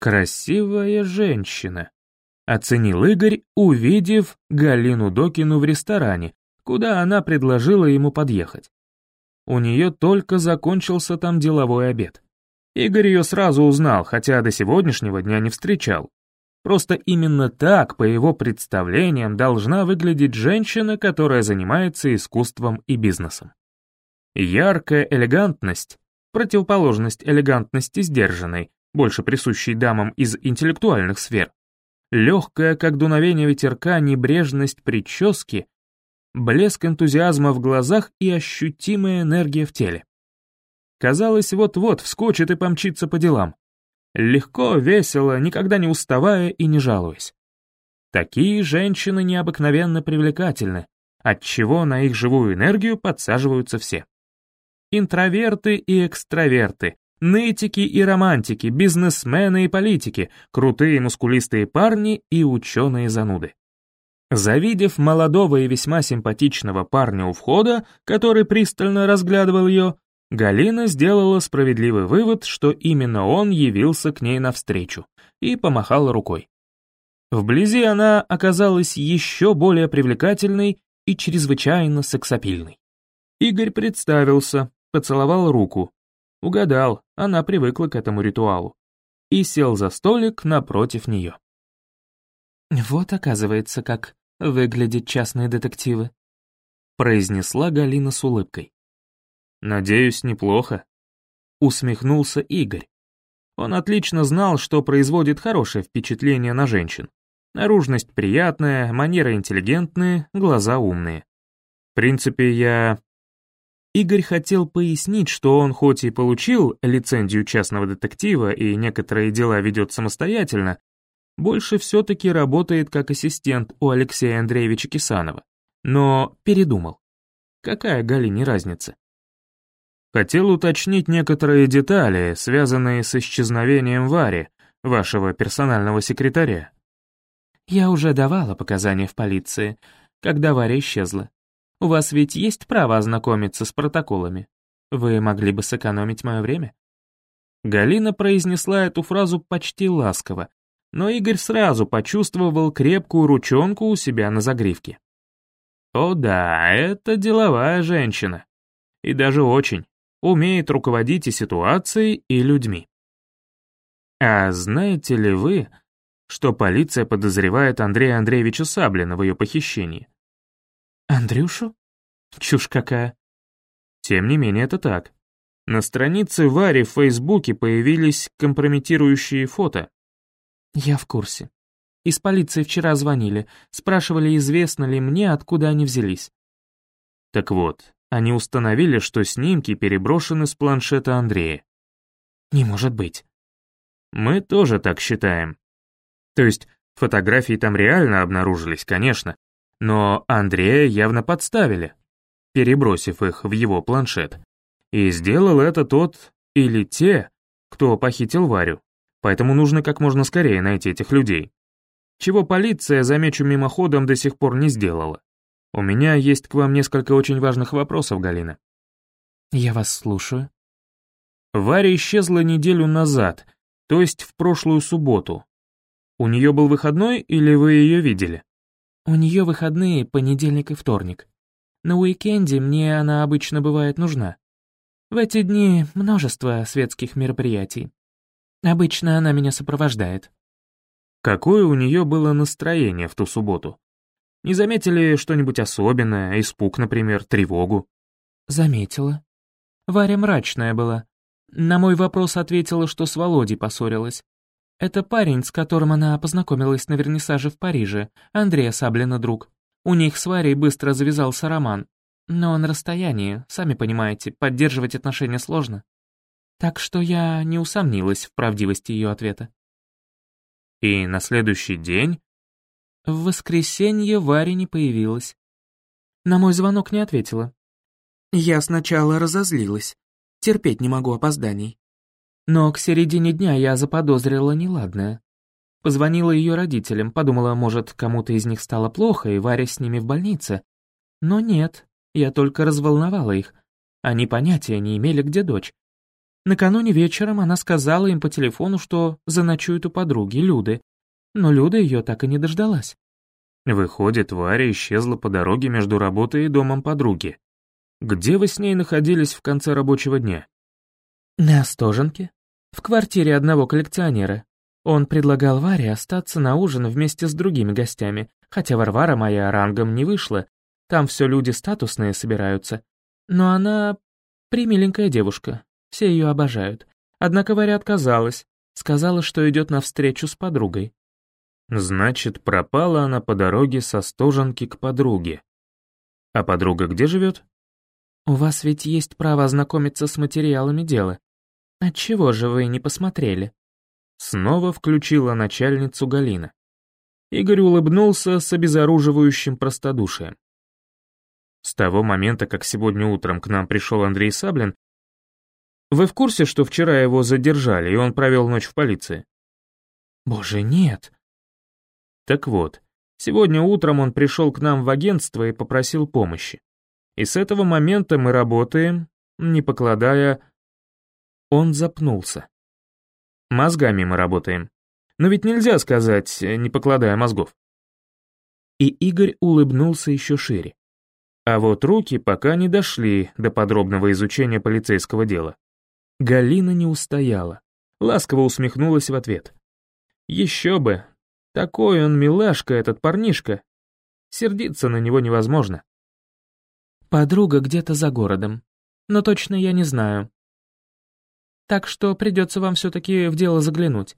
«Красивая женщина», — оценил Игорь, увидев Галину Докину в ресторане, куда она предложила ему подъехать. У нее только закончился там деловой обед. Игорь ее сразу узнал, хотя до сегодняшнего дня не встречал. Просто именно так, по его представлениям, должна выглядеть женщина, которая занимается искусством и бизнесом. Яркая элегантность, противоположность элегантности сдержанной, больше присущей дамам из интеллектуальных сфер, легкая, как дуновение ветерка, небрежность прически, блеск энтузиазма в глазах и ощутимая энергия в теле. Казалось, вот-вот вскочит и помчится по делам. Легко, весело, никогда не уставая и не жалуясь. Такие женщины необыкновенно привлекательны, отчего на их живую энергию подсаживаются все. Интроверты и экстраверты, нытики и романтики, бизнесмены и политики, крутые мускулистые парни и ученые-зануды. Завидев молодого и весьма симпатичного парня у входа, который пристально разглядывал ее, Галина сделала справедливый вывод, что именно он явился к ней навстречу, и помахала рукой. Вблизи она оказалась еще более привлекательной и чрезвычайно сексапильной. Игорь представился, поцеловал руку. Угадал, она привыкла к этому ритуалу. И сел за столик напротив нее. «Вот, оказывается, как выглядят частные детективы», произнесла Галина с улыбкой. «Надеюсь, неплохо», — усмехнулся Игорь. Он отлично знал, что производит хорошее впечатление на женщин. Наружность приятная, манеры интеллигентные, глаза умные. В принципе, я... Игорь хотел пояснить, что он хоть и получил лицензию частного детектива и некоторые дела ведет самостоятельно, больше все-таки работает как ассистент у Алексея Андреевича Кисанова. Но передумал. Какая Галине разница? Хотел уточнить некоторые детали, связанные с исчезновением Вари, вашего персонального секретаря. Я уже давала показания в полиции, когда Варя исчезла. У вас ведь есть право ознакомиться с протоколами. Вы могли бы сэкономить мое время?» Галина произнесла эту фразу почти ласково, но Игорь сразу почувствовал крепкую ручонку у себя на загривке. О да, это деловая женщина. И даже очень умеет руководить и ситуацией, и людьми. А знаете ли вы, что полиция подозревает Андрея Андреевича Саблина в ее похищении? Андрюшу? Чушь какая. Тем не менее, это так. На странице Вари в Фейсбуке появились компрометирующие фото. Я в курсе. Из полиции вчера звонили, спрашивали, известно ли мне, откуда они взялись. Так вот, они установили, что снимки переброшены с планшета Андрея. Не может быть. Мы тоже так считаем. То есть, фотографии там реально обнаружились, конечно, но Андрея явно подставили, перебросив их в его планшет. И сделал это тот или те, кто похитил Варю. Поэтому нужно как можно скорее найти этих людей. Чего полиция, замечу мимоходом, до сих пор не сделала. У меня есть к вам несколько очень важных вопросов, Галина. Я вас слушаю. Варя исчезла неделю назад, то есть в прошлую субботу. У нее был выходной или вы ее видели? У нее выходные понедельник и вторник. На уикенде мне она обычно бывает нужна. В эти дни множество светских мероприятий. Обычно она меня сопровождает. Какое у нее было настроение в ту субботу? Не заметили что-нибудь особенное, испуг, например, тревогу? Заметила. Варя мрачная была. На мой вопрос ответила, что с Володей поссорилась. Это парень, с которым она познакомилась на вернисаже в Париже, Андрея Саблина друг. У них с Варей быстро завязался роман. Но на расстоянии, сами понимаете, поддерживать отношения сложно. Так что я не усомнилась в правдивости ее ответа. И на следующий день в воскресенье Варя не появилась. На мой звонок не ответила. Я сначала разозлилась. Терпеть не могу опозданий. Но к середине дня я заподозрила неладное. Позвонила ее родителям, подумала, может, кому-то из них стало плохо, и Варя с ними в больнице. Но нет, я только разволновала их. Они понятия не имели, где дочь. Накануне вечером она сказала им по телефону, что заночует у подруги, Люды. Но Люда ее так и не дождалась. Выходит, Варя исчезла по дороге между работой и домом подруги. Где вы с ней находились в конце рабочего дня? На Остоженке. В квартире одного коллекционера. Он предлагал Варе остаться на ужин вместе с другими гостями, хотя Варвара моя рангом не вышла, там все люди статусные собираются. Но она примиленькая девушка, все ее обожают. Однако Варя отказалась, сказала, что идет на встречу с подругой. Значит, пропала она по дороге со Стоженки к подруге. А подруга где живет? У вас ведь есть право ознакомиться с материалами дела. Отчего же вы не посмотрели? Снова включила начальницу Галина. Игорь улыбнулся с обезоруживающим простодушием. С того момента, как сегодня утром к нам пришел Андрей Саблин, вы в курсе, что вчера его задержали, и он провел ночь в полиции? Боже, нет. Так вот, сегодня утром он пришел к нам в агентство и попросил помощи. И с этого момента мы работаем, не покладая... Он запнулся. Мозгами мы работаем. Но ведь нельзя сказать, не покладая мозгов. И Игорь улыбнулся еще шире. А вот руки пока не дошли до подробного изучения полицейского дела. Галина не устояла, ласково усмехнулась в ответ. Еще бы, такой он милашка, этот парнишка. Сердиться на него невозможно. Подруга где-то за городом, но точно я не знаю. Так что придется вам все-таки в дело заглянуть.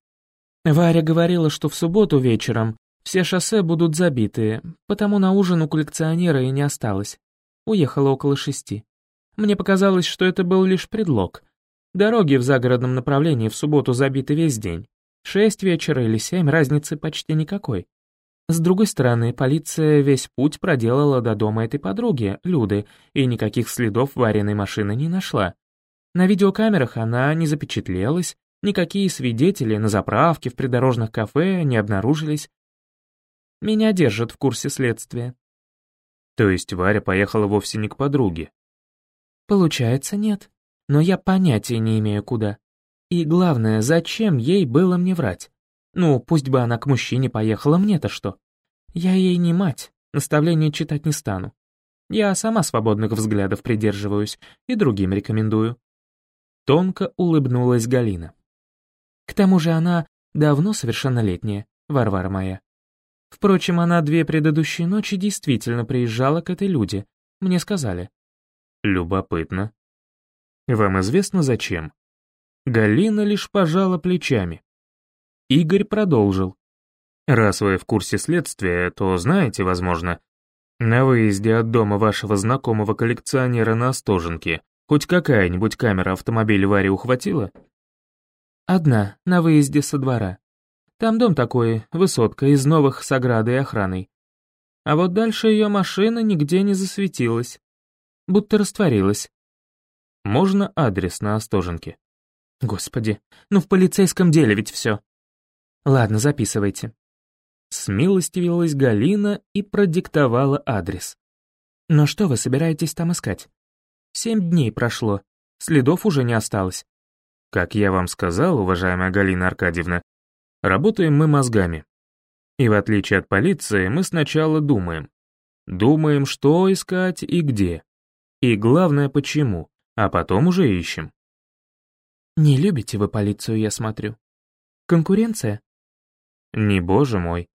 Варя говорила, что в субботу вечером все шоссе будут забиты, потому на ужин у коллекционера и не осталось. Уехала около шести. Мне показалось, что это был лишь предлог. Дороги в загородном направлении в субботу забиты весь день. Шесть вечера или семь, разницы почти никакой. С другой стороны, полиция весь путь проделала до дома этой подруги, Люды, и никаких следов вареной машины не нашла. На видеокамерах она не запечатлелась, никакие свидетели на заправке, в придорожных кафе не обнаружились. Меня держат в курсе следствия. То есть Варя поехала вовсе не к подруге? Получается, нет. Но я понятия не имею, куда. И главное, зачем ей было мне врать? Ну, пусть бы она к мужчине поехала, мне-то что? Я ей не мать, наставления читать не стану. Я сама свободных взглядов придерживаюсь и другим рекомендую. Тонко улыбнулась Галина. К тому же она давно совершеннолетняя, Варвара моя. Впрочем, она две предыдущие ночи действительно приезжала к этой люди, мне сказали. Любопытно. Вам известно зачем? Галина лишь пожала плечами. Игорь продолжил. «Раз вы в курсе следствия, то знаете, возможно, на выезде от дома вашего знакомого коллекционера на Остоженке хоть какая-нибудь камера автомобиля Вари ухватила?» «Одна, на выезде со двора. Там дом такой, высотка, из новых с оградой и охраной. А вот дальше ее машина нигде не засветилась. Будто растворилась. Можно адрес на Остоженке?» Господи, ну в полицейском деле ведь все. Ладно, записывайте. Смилостивилась Галина и продиктовала адрес. Но что вы собираетесь там искать? Семь дней прошло, следов уже не осталось. Как я вам сказал, уважаемая Галина Аркадьевна, работаем мы мозгами. И в отличие от полиции, мы сначала думаем. Думаем, что искать и где. И главное, почему, а потом уже ищем. Не любите вы полицию, я смотрю. Конкуренция? Не боже мой.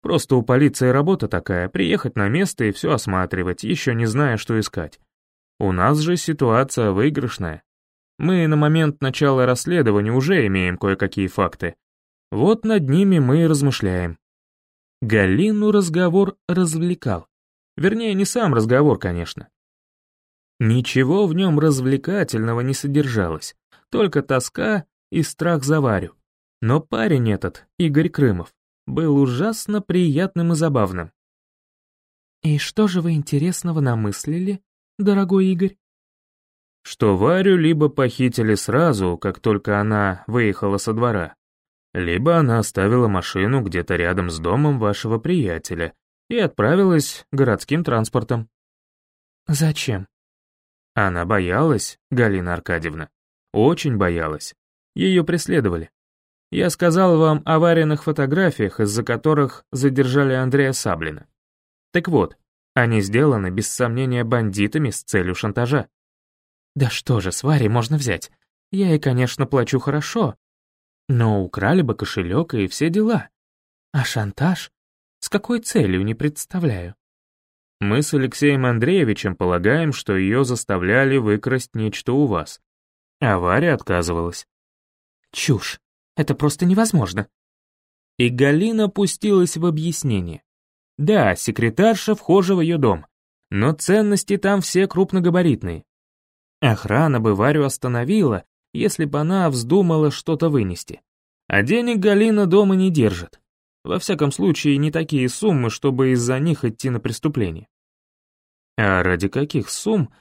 Просто у полиции работа такая, приехать на место и все осматривать, еще не зная, что искать. У нас же ситуация выигрышная. Мы на момент начала расследования уже имеем кое-какие факты. Вот над ними мы и размышляем. Галину разговор развлекал. Вернее, не сам разговор, конечно. Ничего в нем развлекательного не содержалось только тоска и страх за Варю. Но парень этот, Игорь Крымов, был ужасно приятным и забавным. «И что же вы интересного намыслили, дорогой Игорь?» Что Варю либо похитили сразу, как только она выехала со двора, либо она оставила машину где-то рядом с домом вашего приятеля и отправилась городским транспортом. «Зачем?» Она боялась, Галина Аркадьевна. Очень боялась. Ее преследовали. Я сказал вам о вареных фотографиях, из-за которых задержали Андрея Саблина. Так вот, они сделаны, без сомнения, бандитами с целью шантажа. Да что же, с Варей можно взять. Я ей, конечно, плачу хорошо, но украли бы кошелек и все дела. А шантаж? С какой целью, не представляю. Мы с Алексеем Андреевичем полагаем, что ее заставляли выкрасть нечто у вас. А Варя отказывалась. Чушь. Это просто невозможно. И Галина пустилась в объяснение. Да, секретарша вхожа в ее дом, но ценности там все крупногабаритные. Охрана бы Варю остановила, если бы она вздумала что-то вынести. А денег Галина дома не держит. Во всяком случае, не такие суммы, чтобы из-за них идти на преступление. А ради каких сумм,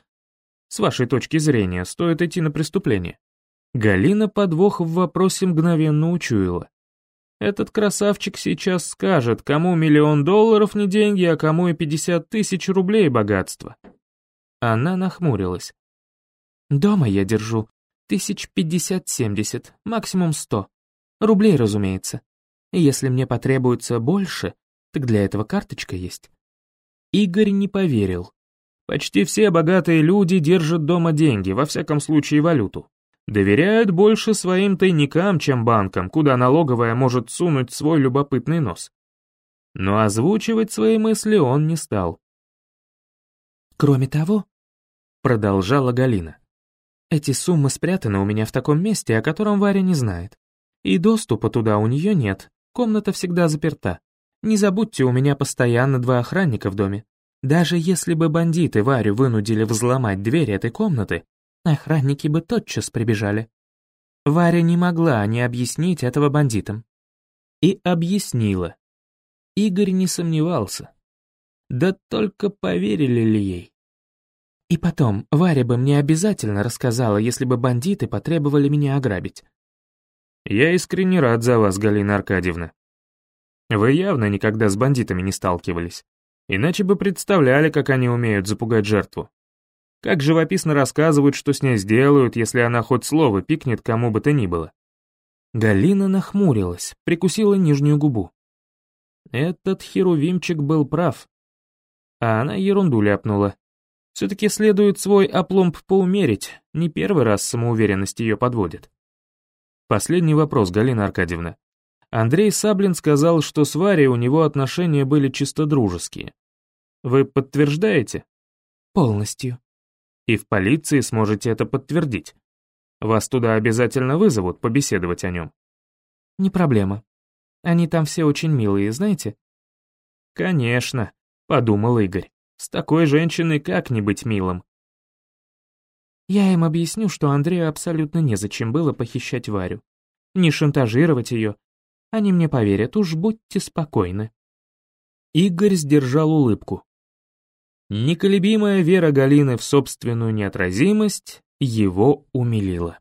с вашей точки зрения, стоит идти на преступление? Галина подвох в вопросе мгновенно учуяла. Этот красавчик сейчас скажет, кому миллион долларов не деньги, а кому и пятьдесят тысяч рублей богатства. Она нахмурилась. «Дома я держу тысяч пятьдесят-семьдесят, максимум сто. Рублей, разумеется. Если мне потребуется больше, так для этого карточка есть». Игорь не поверил. Почти все богатые люди держат дома деньги, во всяком случае валюту. Доверяют больше своим тайникам, чем банкам, куда налоговая может сунуть свой любопытный нос. Но озвучивать свои мысли он не стал. «Кроме того», — продолжала Галина, «эти суммы спрятаны у меня в таком месте, о котором Варя не знает. И доступа туда у нее нет, комната всегда заперта. Не забудьте, у меня постоянно два охранника в доме. Даже если бы бандиты Варю вынудили взломать дверь этой комнаты, охранники бы тотчас прибежали. Варя не могла не объяснить этого бандитам. И объяснила. Игорь не сомневался. Да только поверили ли ей? И потом, Варя бы мне обязательно рассказала, если бы бандиты потребовали меня ограбить. Я искренне рад за вас, Галина Аркадьевна. Вы явно никогда с бандитами не сталкивались. Иначе бы представляли, как они умеют запугать жертву. Как живописно рассказывают, что с ней сделают, если она хоть слово пикнет кому бы то ни было. Галина нахмурилась, прикусила нижнюю губу. Этот херувимчик был прав. А она ерунду ляпнула. Все-таки следует свой опломб поумерить, не первый раз самоуверенность ее подводит. Последний вопрос, Галина Аркадьевна. Андрей Саблин сказал, что с Варей у него отношения были чисто дружеские. Вы подтверждаете? Полностью. И в полиции сможете это подтвердить. Вас туда обязательно вызовут побеседовать о нем. Не проблема. Они там все очень милые, знаете? Конечно, подумал Игорь. С такой женщиной как не быть милым? Я им объясню, что Андрею абсолютно незачем было похищать Варю. Не шантажировать ее. Они мне поверят, уж будьте спокойны. Игорь сдержал улыбку. Неколебимая вера Галины в собственную неотразимость его умилила.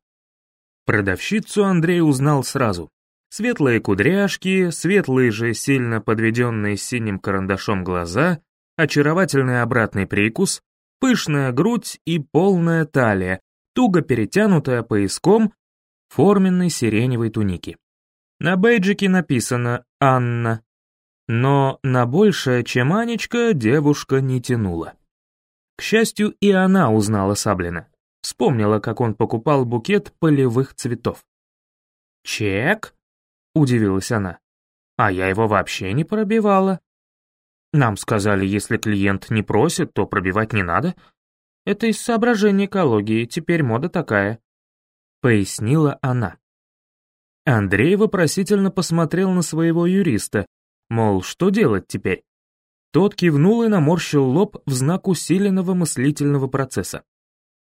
Продавщицу Андрей узнал сразу. Светлые кудряшки, светлые же сильно подведенные синим карандашом глаза, очаровательный обратный прикус, пышная грудь и полная талия, туго перетянутая пояском форменной сиреневой туники. На бейджике написано «Анна», но на большее, чем Анечка, девушка не тянула. К счастью, и она узнала Саблина. Вспомнила, как он покупал букет полевых цветов. «Чек?» — удивилась она. «А я его вообще не пробивала». «Нам сказали, если клиент не просит, то пробивать не надо. Это из соображения экологии, теперь мода такая», — пояснила она. Андрей вопросительно посмотрел на своего юриста, Мол, что делать теперь? Тот кивнул и наморщил лоб в знак усиленного мыслительного процесса.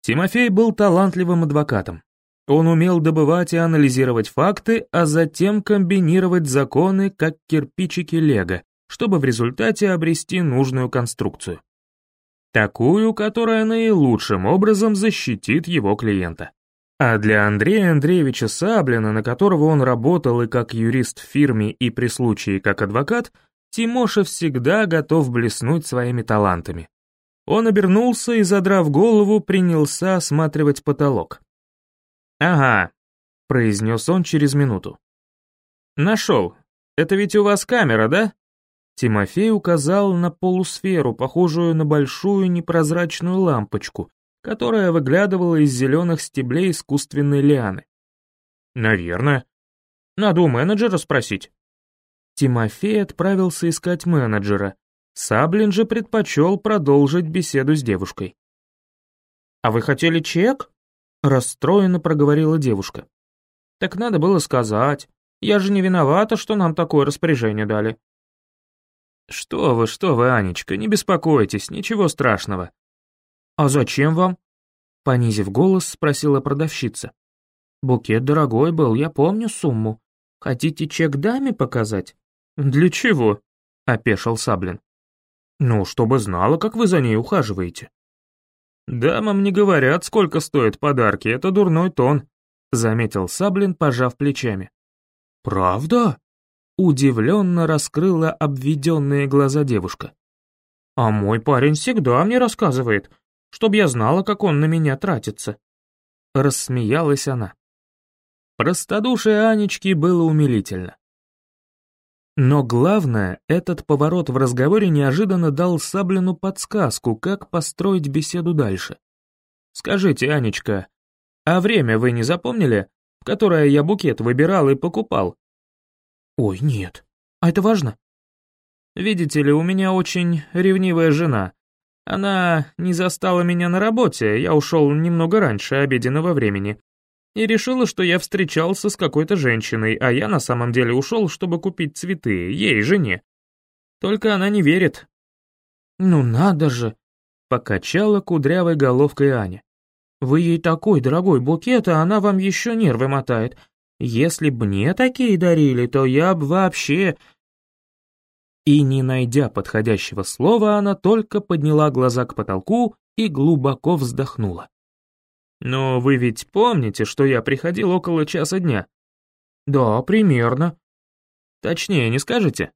Тимофей был талантливым адвокатом. Он умел добывать и анализировать факты, а затем комбинировать законы, как кирпичики лего, чтобы в результате обрести нужную конструкцию. Такую, которая наилучшим образом защитит его клиента. А для Андрея Андреевича Саблина, на которого он работал и как юрист в фирме, и при случае как адвокат, Тимоша всегда готов блеснуть своими талантами. Он обернулся и, задрав голову, принялся осматривать потолок. «Ага», — произнес он через минуту. «Нашел. Это ведь у вас камера, да?» Тимофей указал на полусферу, похожую на большую непрозрачную лампочку, которая выглядывала из зеленых стеблей искусственной лианы. «Наверное. Надо у менеджера спросить». Тимофей отправился искать менеджера. Саблин же предпочел продолжить беседу с девушкой. «А вы хотели чек?» — расстроенно проговорила девушка. «Так надо было сказать. Я же не виновата, что нам такое распоряжение дали. «Что вы, что вы, Анечка, не беспокойтесь, ничего страшного». «А зачем вам?» Понизив голос, спросила продавщица. «Букет дорогой был, я помню сумму. Хотите чек даме показать?» «Для чего?» — опешил Саблин. «Ну, чтобы знала, как вы за ней ухаживаете». «Дамам не говорят, сколько стоят подарки, это дурной тон», — заметил Саблин, пожав плечами. «Правда?» Удивленно раскрыла обведенные глаза девушка. «А мой парень всегда мне рассказывает, чтоб я знала, как он на меня тратится». Рассмеялась она. Простодушие Анечки было умилительно. Но главное, этот поворот в разговоре неожиданно дал Саблину подсказку, как построить беседу дальше. «Скажите, Анечка, а время вы не запомнили, в которое я букет выбирал и покупал?» «Ой, нет. А это важно?» «Видите ли, у меня очень ревнивая жена. Она не застала меня на работе, я ушел немного раньше обеденного времени. И решила, что я встречался с какой-то женщиной, а я на самом деле ушел, чтобы купить цветы, ей, жене. Только она не верит». «Ну надо же!» — покачала кудрявой головкой Аня. «Вы ей такой дорогой букет, а она вам еще нервы мотает. Если б мне такие дарили, то я б вообще...» И не найдя подходящего слова, она только подняла глаза к потолку и глубоко вздохнула. «Но вы ведь помните, что я приходил около часа дня?» «Да, примерно». «Точнее, не скажете?»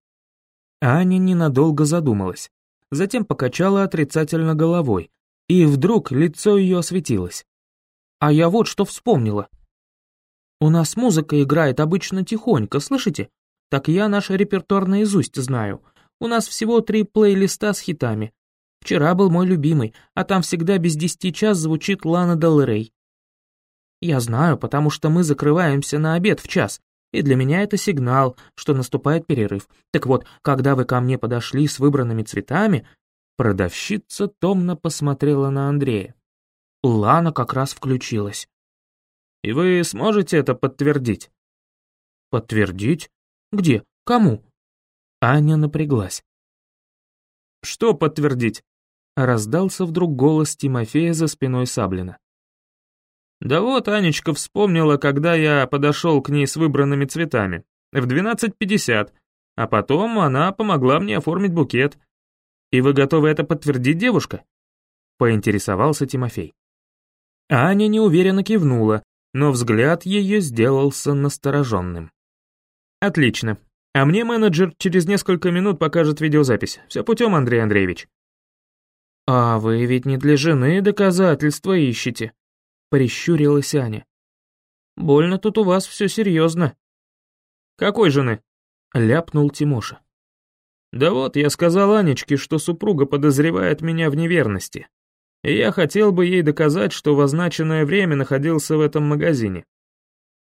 Аня ненадолго задумалась, затем покачала отрицательно головой, и вдруг лицо ее осветилось. «А я вот что вспомнила. У нас музыка играет обычно тихонько, слышите? Так я наш репертуар наизусть знаю. У нас всего три плейлиста с хитами. Вчера был мой любимый, а там всегда без десяти час звучит Лана Дел Рей. Я знаю, потому что мы закрываемся на обед в час, и для меня это сигнал, что наступает перерыв. Так вот, когда вы ко мне подошли с выбранными цветами, продавщица томно посмотрела на Андрея. Лана как раз включилась. И вы сможете это подтвердить?» «Подтвердить? Где? Кому?» Аня напряглась. «Что подтвердить?» Раздался вдруг голос Тимофея за спиной Саблина. «Да вот Анечка вспомнила, когда я подошел к ней с выбранными цветами. В 12.50. А потом она помогла мне оформить букет. И вы готовы это подтвердить, девушка?» Поинтересовался Тимофей. Аня неуверенно кивнула, но взгляд ее сделался настороженным. «Отлично. А мне менеджер через несколько минут покажет видеозапись. Все путем, Андрей Андреевич». «А вы ведь не для жены доказательства ищете», — прищурилась Аня. «Больно тут у вас все серьезно». «Какой жены?» — ляпнул Тимоша. «Да вот, я сказал Анечке, что супруга подозревает меня в неверности и я хотел бы ей доказать, что в означенное время находился в этом магазине.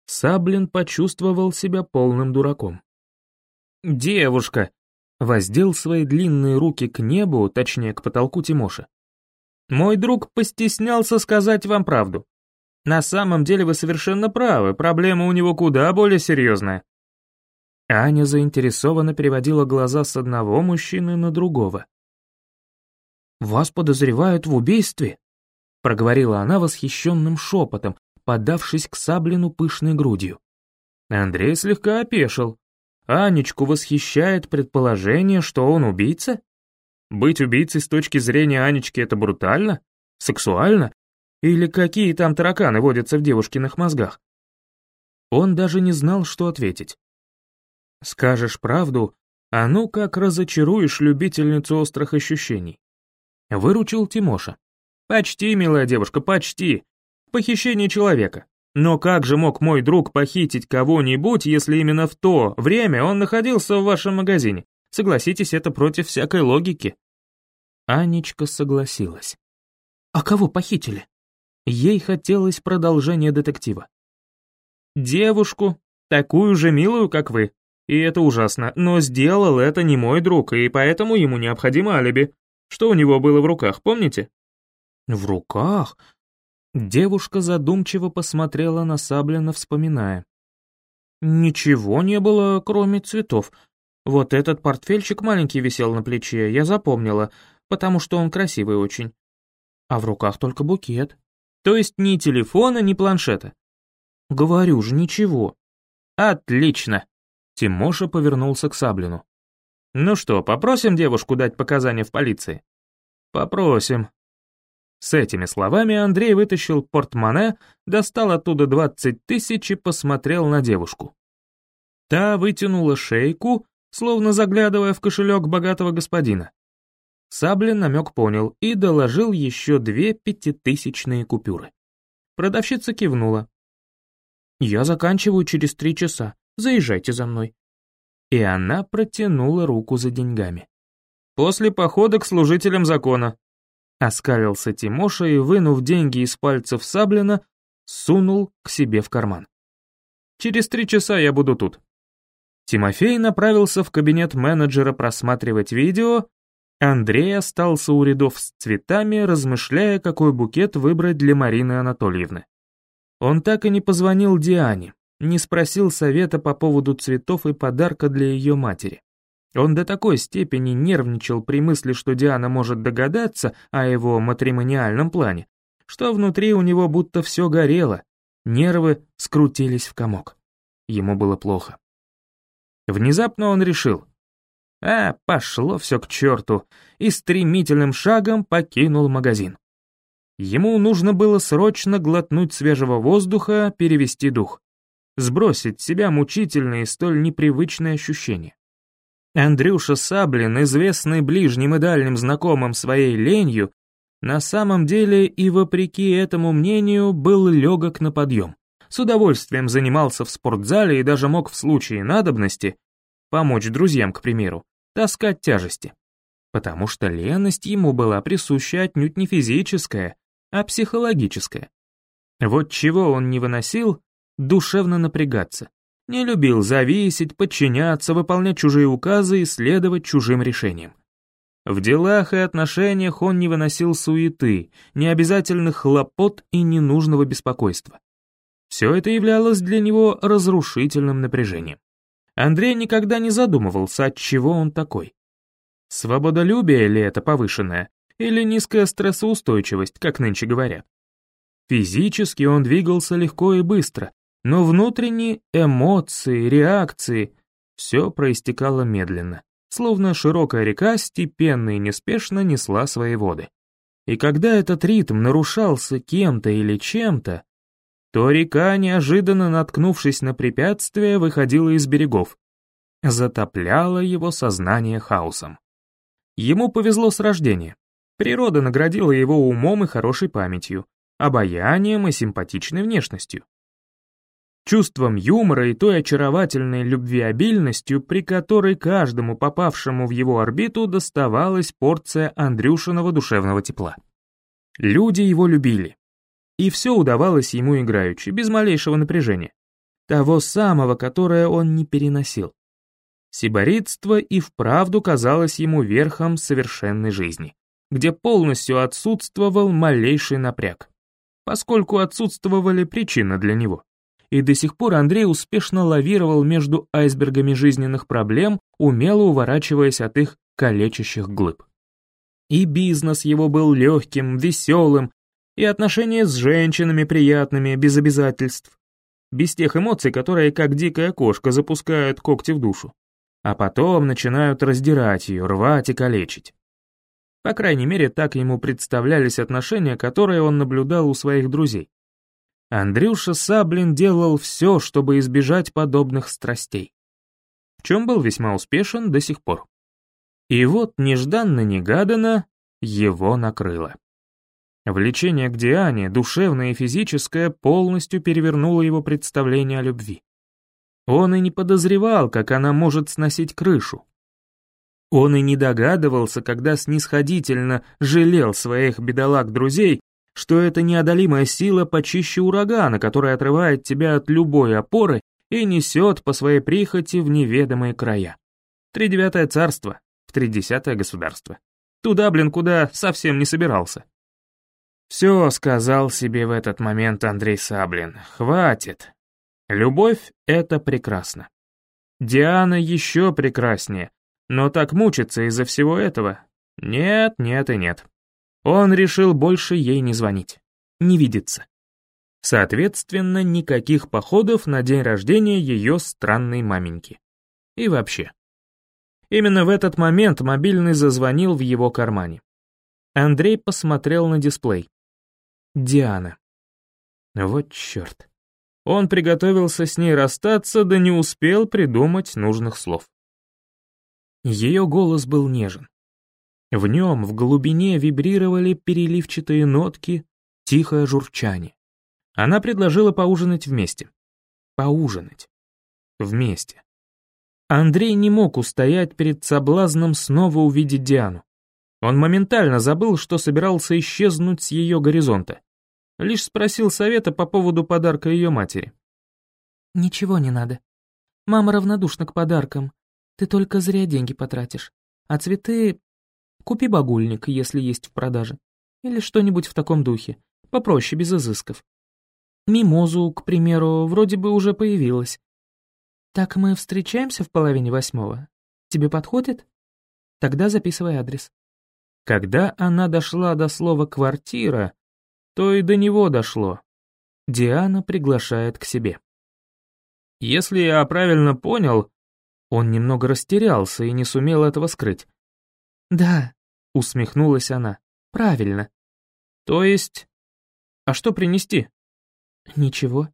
Саблин почувствовал себя полным дураком. «Девушка!» — воздел свои длинные руки к небу, точнее, к потолку Тимоша. «Мой друг постеснялся сказать вам правду. На самом деле вы совершенно правы, проблема у него куда более серьезная». Аня заинтересованно переводила глаза с одного мужчины на другого. «Вас подозревают в убийстве?» — проговорила она восхищенным шепотом, подавшись к Саблину пышной грудью. Андрей слегка опешил. Анечку восхищает предположение, что он убийца? Быть убийцей с точки зрения Анечки — это брутально? Сексуально? Или какие там тараканы водятся в девушкиных мозгах? Он даже не знал, что ответить. Скажешь правду, а ну как разочаруешь любительницу острых ощущений. Выручил Тимоша. «Почти, милая девушка, почти. Похищение человека. Но как же мог мой друг похитить кого-нибудь, если именно в то время он находился в вашем магазине? Согласитесь, это против всякой логики». Анечка согласилась. «А кого похитили?» Ей хотелось продолжения детектива. «Девушку, такую же милую, как вы. И это ужасно, но сделал это не мой друг, и поэтому ему необходимо алиби. Что у него было в руках, помните?» «В руках?» Девушка задумчиво посмотрела на Саблина, вспоминая. «Ничего не было, кроме цветов. Вот этот портфельчик маленький висел на плече, я запомнила, потому что он красивый очень. А в руках только букет. То есть ни телефона, ни планшета. Говорю же, ничего. Отлично. Тимоша повернулся к Саблину. Ну что, попросим девушку дать показания в полиции? Попросим. С этими словами Андрей вытащил портмоне, достал оттуда 20 тысяч и посмотрел на девушку. Та вытянула шейку, словно заглядывая в кошелек богатого господина. Саблин намек понял и доложил еще две пятитысячные купюры. Продавщица кивнула. «Я заканчиваю через три часа. Заезжайте за мной». И она протянула руку за деньгами. «После похода к служителям закона», — оскалился Тимоша и, вынув деньги из пальцев Саблина, сунул к себе в карман. «Через три часа я буду тут». Тимофей направился в кабинет менеджера просматривать видео, Андрей остался у рядов с цветами, размышляя, какой букет выбрать для Марины Анатольевны. Он так и не позвонил Диане, не спросил совета по поводу цветов и подарка для ее матери. Он до такой степени нервничал при мысли, что Диана может догадаться о его матримониальном плане, что внутри у него будто все горело, нервы скрутились в комок. Ему было плохо. Внезапно он решил. А, пошло все к черту, и стремительным шагом покинул магазин. Ему нужно было срочно глотнуть свежего воздуха, перевести дух, сбросить с себя мучительные и столь непривычные ощущения. Андрюша Саблин, известный ближним и дальним знакомым своей ленью, на самом деле и вопреки этому мнению был легок на подъем. С удовольствием занимался в спортзале и даже мог в случае надобности помочь друзьям, к примеру, таскать тяжести. Потому что леность ему была присуща отнюдь не физическая, а психологическая. Вот чего он не выносил, душевно напрягаться. Не любил зависеть, подчиняться, выполнять чужие указы и следовать чужим решениям. В делах и отношениях он не выносил суеты, необязательных хлопот и ненужного беспокойства. Все это являлось для него разрушительным напряжением. Андрей никогда не задумывался, от чего он такой. Свободолюбие ли это повышенное, или низкая стрессоустойчивость, как нынче говорят. Физически он двигался легко и быстро, но внутренние эмоции, реакции — все проистекало медленно, словно широкая река степенно и неспешно несла свои воды. И когда этот ритм нарушался кем-то или чем-то, то река, неожиданно наткнувшись на препятствие, выходила из берегов, затопляла его сознание хаосом. Ему повезло с рождения. Природа наградила его умом и хорошей памятью, обаянием и симпатичной внешностью. Чувством юмора и той очаровательной любвеобильностью, при которой каждому попавшему в его орбиту доставалась порция Андрюшиного душевного тепла. Люди его любили, и все удавалось ему играючи, без малейшего напряжения. Того самого, которое он не переносил. Сиборитство и вправду казалось ему верхом совершенной жизни, где полностью отсутствовал малейший напряг, поскольку отсутствовали причины для него. И до сих пор Андрей успешно лавировал между айсбергами жизненных проблем, умело уворачиваясь от их калечащих глыб. И бизнес его был легким, веселым, и отношения с женщинами приятными, без обязательств. Без тех эмоций, которые, как дикая кошка, запускают когти в душу. А потом начинают раздирать ее, рвать и калечить. По крайней мере, так ему представлялись отношения, которые он наблюдал у своих друзей. Андрюша Саблин делал все, чтобы избежать подобных страстей. В чем был весьма успешен до сих пор. И вот нежданно-негаданно его накрыло. Влечение к Диане, душевное и физическое, полностью перевернуло его представление о любви. Он и не подозревал, как она может сносить крышу. Он и не догадывался, когда снисходительно жалел своих бедолаг-друзей, что это неодолимая сила почище урагана, которая отрывает тебя от любой опоры и несет по своей прихоти в неведомые края. Тридевятое царство, в тридесятое государство. Туда, блин, куда совсем не собирался. Все сказал себе в этот момент Андрей Саблин. Хватит. Любовь — это прекрасно. Диана еще прекраснее, но так мучиться из-за всего этого? Нет, нет и нет. Он решил больше ей не звонить, не видеться. Соответственно, никаких походов на день рождения ее странной маменьки. И вообще. Именно в этот момент мобильный зазвонил в его кармане. Андрей посмотрел на дисплей. Диана. Вот черт. Он приготовился с ней расстаться, да не успел придумать нужных слов. Ее голос был нежен. В нем в глубине вибрировали переливчатые нотки, тихое журчание. Она предложила поужинать вместе. Поужинать. Вместе. Андрей не мог устоять перед соблазном снова увидеть Диану. Он моментально забыл, что собирался исчезнуть с ее горизонта. Лишь спросил совета по поводу подарка ее матери. «Ничего не надо. Мама равнодушна к подаркам. Ты только зря деньги потратишь. А цветы... Купи багульник, если есть в продаже. Или что-нибудь в таком духе. Попроще, без изысков. Мимозу, к примеру, вроде бы уже появилась. Так мы встречаемся в половине восьмого? Тебе подходит? Тогда записывай адрес. Когда она дошла до слова «квартира», то и до него дошло. Диана приглашает к себе. Если я правильно понял, он немного растерялся и не сумел этого скрыть. «Да», — усмехнулась она, — «правильно». «То есть... А что принести?» «Ничего».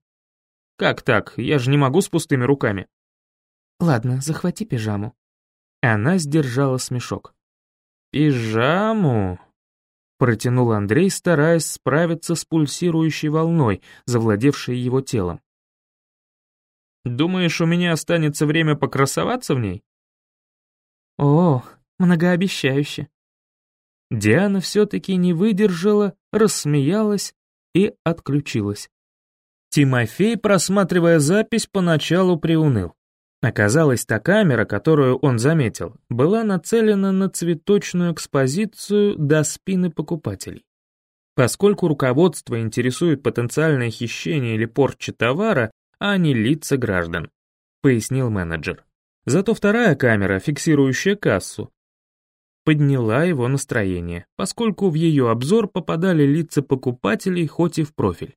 «Как так? Я же не могу с пустыми руками». «Ладно, захвати пижаму». Она сдержала смешок. «Пижаму?» Протянул Андрей, стараясь справиться с пульсирующей волной, завладевшей его телом. «Думаешь, у меня останется время покрасоваться в ней?» «О, многообещающе». Диана все-таки не выдержала, рассмеялась и отключилась. Тимофей, просматривая запись, поначалу приуныл. Оказалось, та камера, которую он заметил, была нацелена на цветочную экспозицию до спины покупателей. Поскольку руководство интересует потенциальное хищение или порча товара, а не лица граждан, пояснил менеджер. Зато вторая камера, фиксирующая кассу, подняла его настроение, поскольку в ее обзор попадали лица покупателей хоть и в профиль.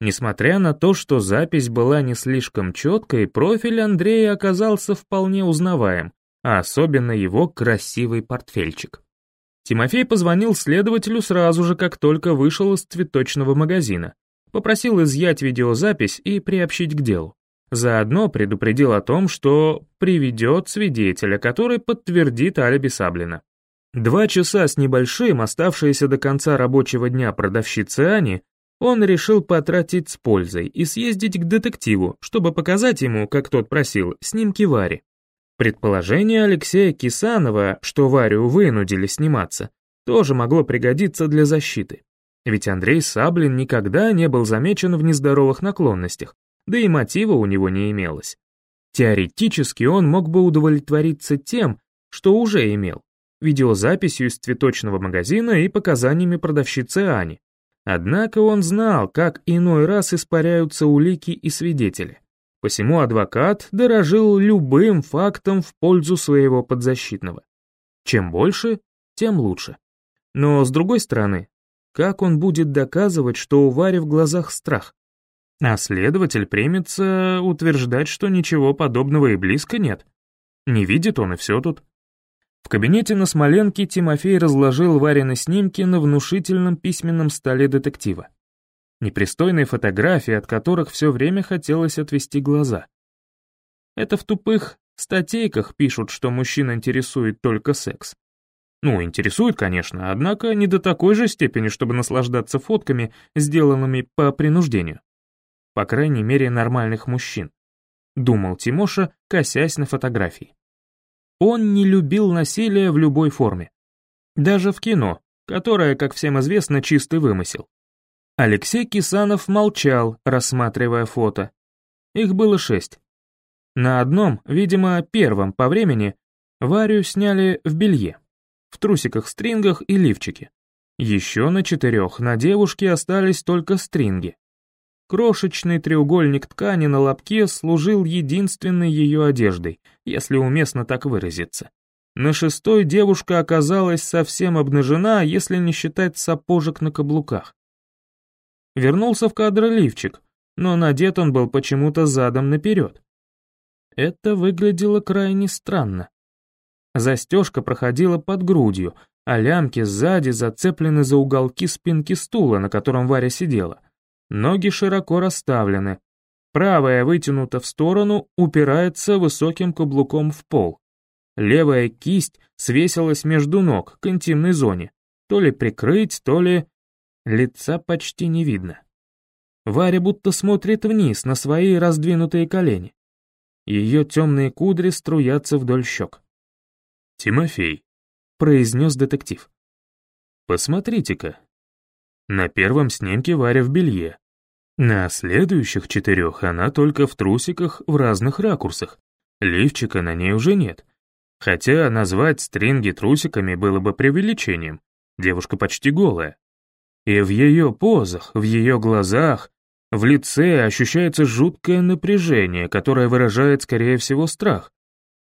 Несмотря на то, что запись была не слишком четкой, профиль Андрея оказался вполне узнаваем, а особенно его красивый портфельчик. Тимофей позвонил следователю сразу же, как только вышел из цветочного магазина. Попросил изъять видеозапись и приобщить к делу. Заодно предупредил о том, что приведет свидетеля, который подтвердит алиби Саблина. Два часа с небольшим, оставшиеся до конца рабочего дня продавщицы Ани, он решил потратить с пользой и съездить к детективу, чтобы показать ему, как тот просил, снимки Вари. Предположение Алексея Кисанова, что Варю вынудили сниматься, тоже могло пригодиться для защиты. Ведь Андрей Саблин никогда не был замечен в нездоровых наклонностях, да и мотива у него не имелось. Теоретически он мог бы удовлетвориться тем, что уже имел, видеозаписью из цветочного магазина и показаниями продавщицы Ани, Однако он знал, как иной раз испаряются улики и свидетели. Посему адвокат дорожил любым фактом в пользу своего подзащитного. Чем больше, тем лучше. Но с другой стороны, как он будет доказывать, что у Вари в глазах страх? А следователь примется утверждать, что ничего подобного и близко нет. Не видит он и все тут. В кабинете на Смоленке Тимофей разложил Варины снимки на внушительном письменном столе детектива. Непристойные фотографии, от которых все время хотелось отвести глаза. Это в тупых статейках пишут, что мужчин интересует только секс. Ну, интересует, конечно, однако не до такой же степени, чтобы наслаждаться фотками, сделанными по принуждению. По крайней мере, нормальных мужчин. Думал Тимоша, косясь на фотографии. Он не любил насилие в любой форме. Даже в кино, которое, как всем известно, чистый вымысел. Алексей Кисанов молчал, рассматривая фото. Их было шесть. На одном, видимо, первом по времени, Варю сняли в белье в трусиках-стрингах и лифчике. Еще на четырех на девушке остались только стринги. Крошечный треугольник ткани на лобке служил единственной ее одеждой, если уместно так выразиться. На шестой девушка оказалась совсем обнажена, если не считать сапожек на каблуках. Вернулся в кадр лифчик, но надет он был почему-то задом наперед. Это выглядело крайне странно. Застежка проходила под грудью, а лямки сзади зацеплены за уголки спинки стула, на котором Варя сидела. Ноги широко расставлены. Правая вытянута в сторону, упирается высоким каблуком в пол. Левая кисть свесилась между ног, к интимной зоне. То ли прикрыть, то ли... Лица почти не видно. Варя будто смотрит вниз на свои раздвинутые колени. Ее темные кудри струятся вдоль щек. «Тимофей», — произнес детектив. «Посмотрите-ка. На первом снимке Варя в белье. На следующих четырех она только в трусиках в разных ракурсах. Лифчика на ней уже нет. Хотя назвать стринги трусиками было бы преувеличением. Девушка почти голая. И в ее позах, в ее глазах, в лице ощущается жуткое напряжение, которое выражает, скорее всего, страх.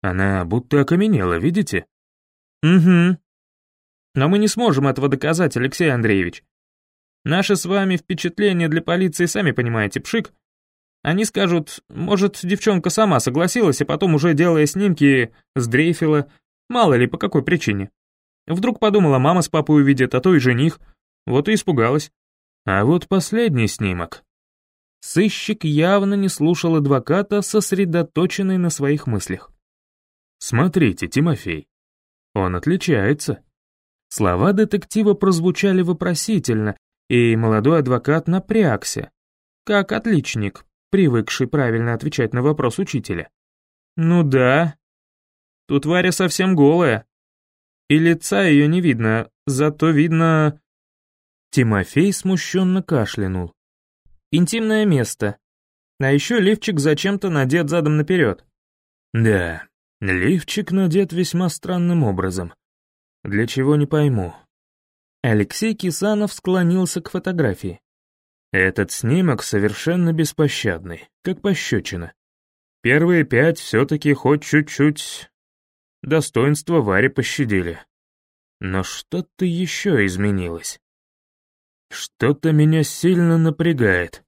Она будто окаменела, видите? Угу. Но мы не сможем этого доказать, Алексей Андреевич. Наши с вами впечатления для полиции, сами понимаете, пшик. Они скажут, может, девчонка сама согласилась, а потом уже делая снимки, сдрейфила, мало ли по какой причине. Вдруг подумала, мама с папой увидят, а то и жених. Вот и испугалась. А вот последний снимок. Сыщик явно не слушал адвоката, сосредоточенный на своих мыслях. «Смотрите, Тимофей, он отличается». Слова детектива прозвучали вопросительно, и молодой адвокат напрягся, как отличник, привыкший правильно отвечать на вопрос учителя. «Ну да. Тут Варя совсем голая. И лица ее не видно, зато видно...» Тимофей смущенно кашлянул. «Интимное место. А еще лифчик зачем-то надет задом наперед». «Да, Лифчик надет весьма странным образом. Для чего не пойму. Алексей Кисанов склонился к фотографии. Этот снимок совершенно беспощадный, как пощечина. Первые пять все-таки хоть чуть-чуть достоинство Варе пощадили. Но что-то еще изменилось. Что-то меня сильно напрягает.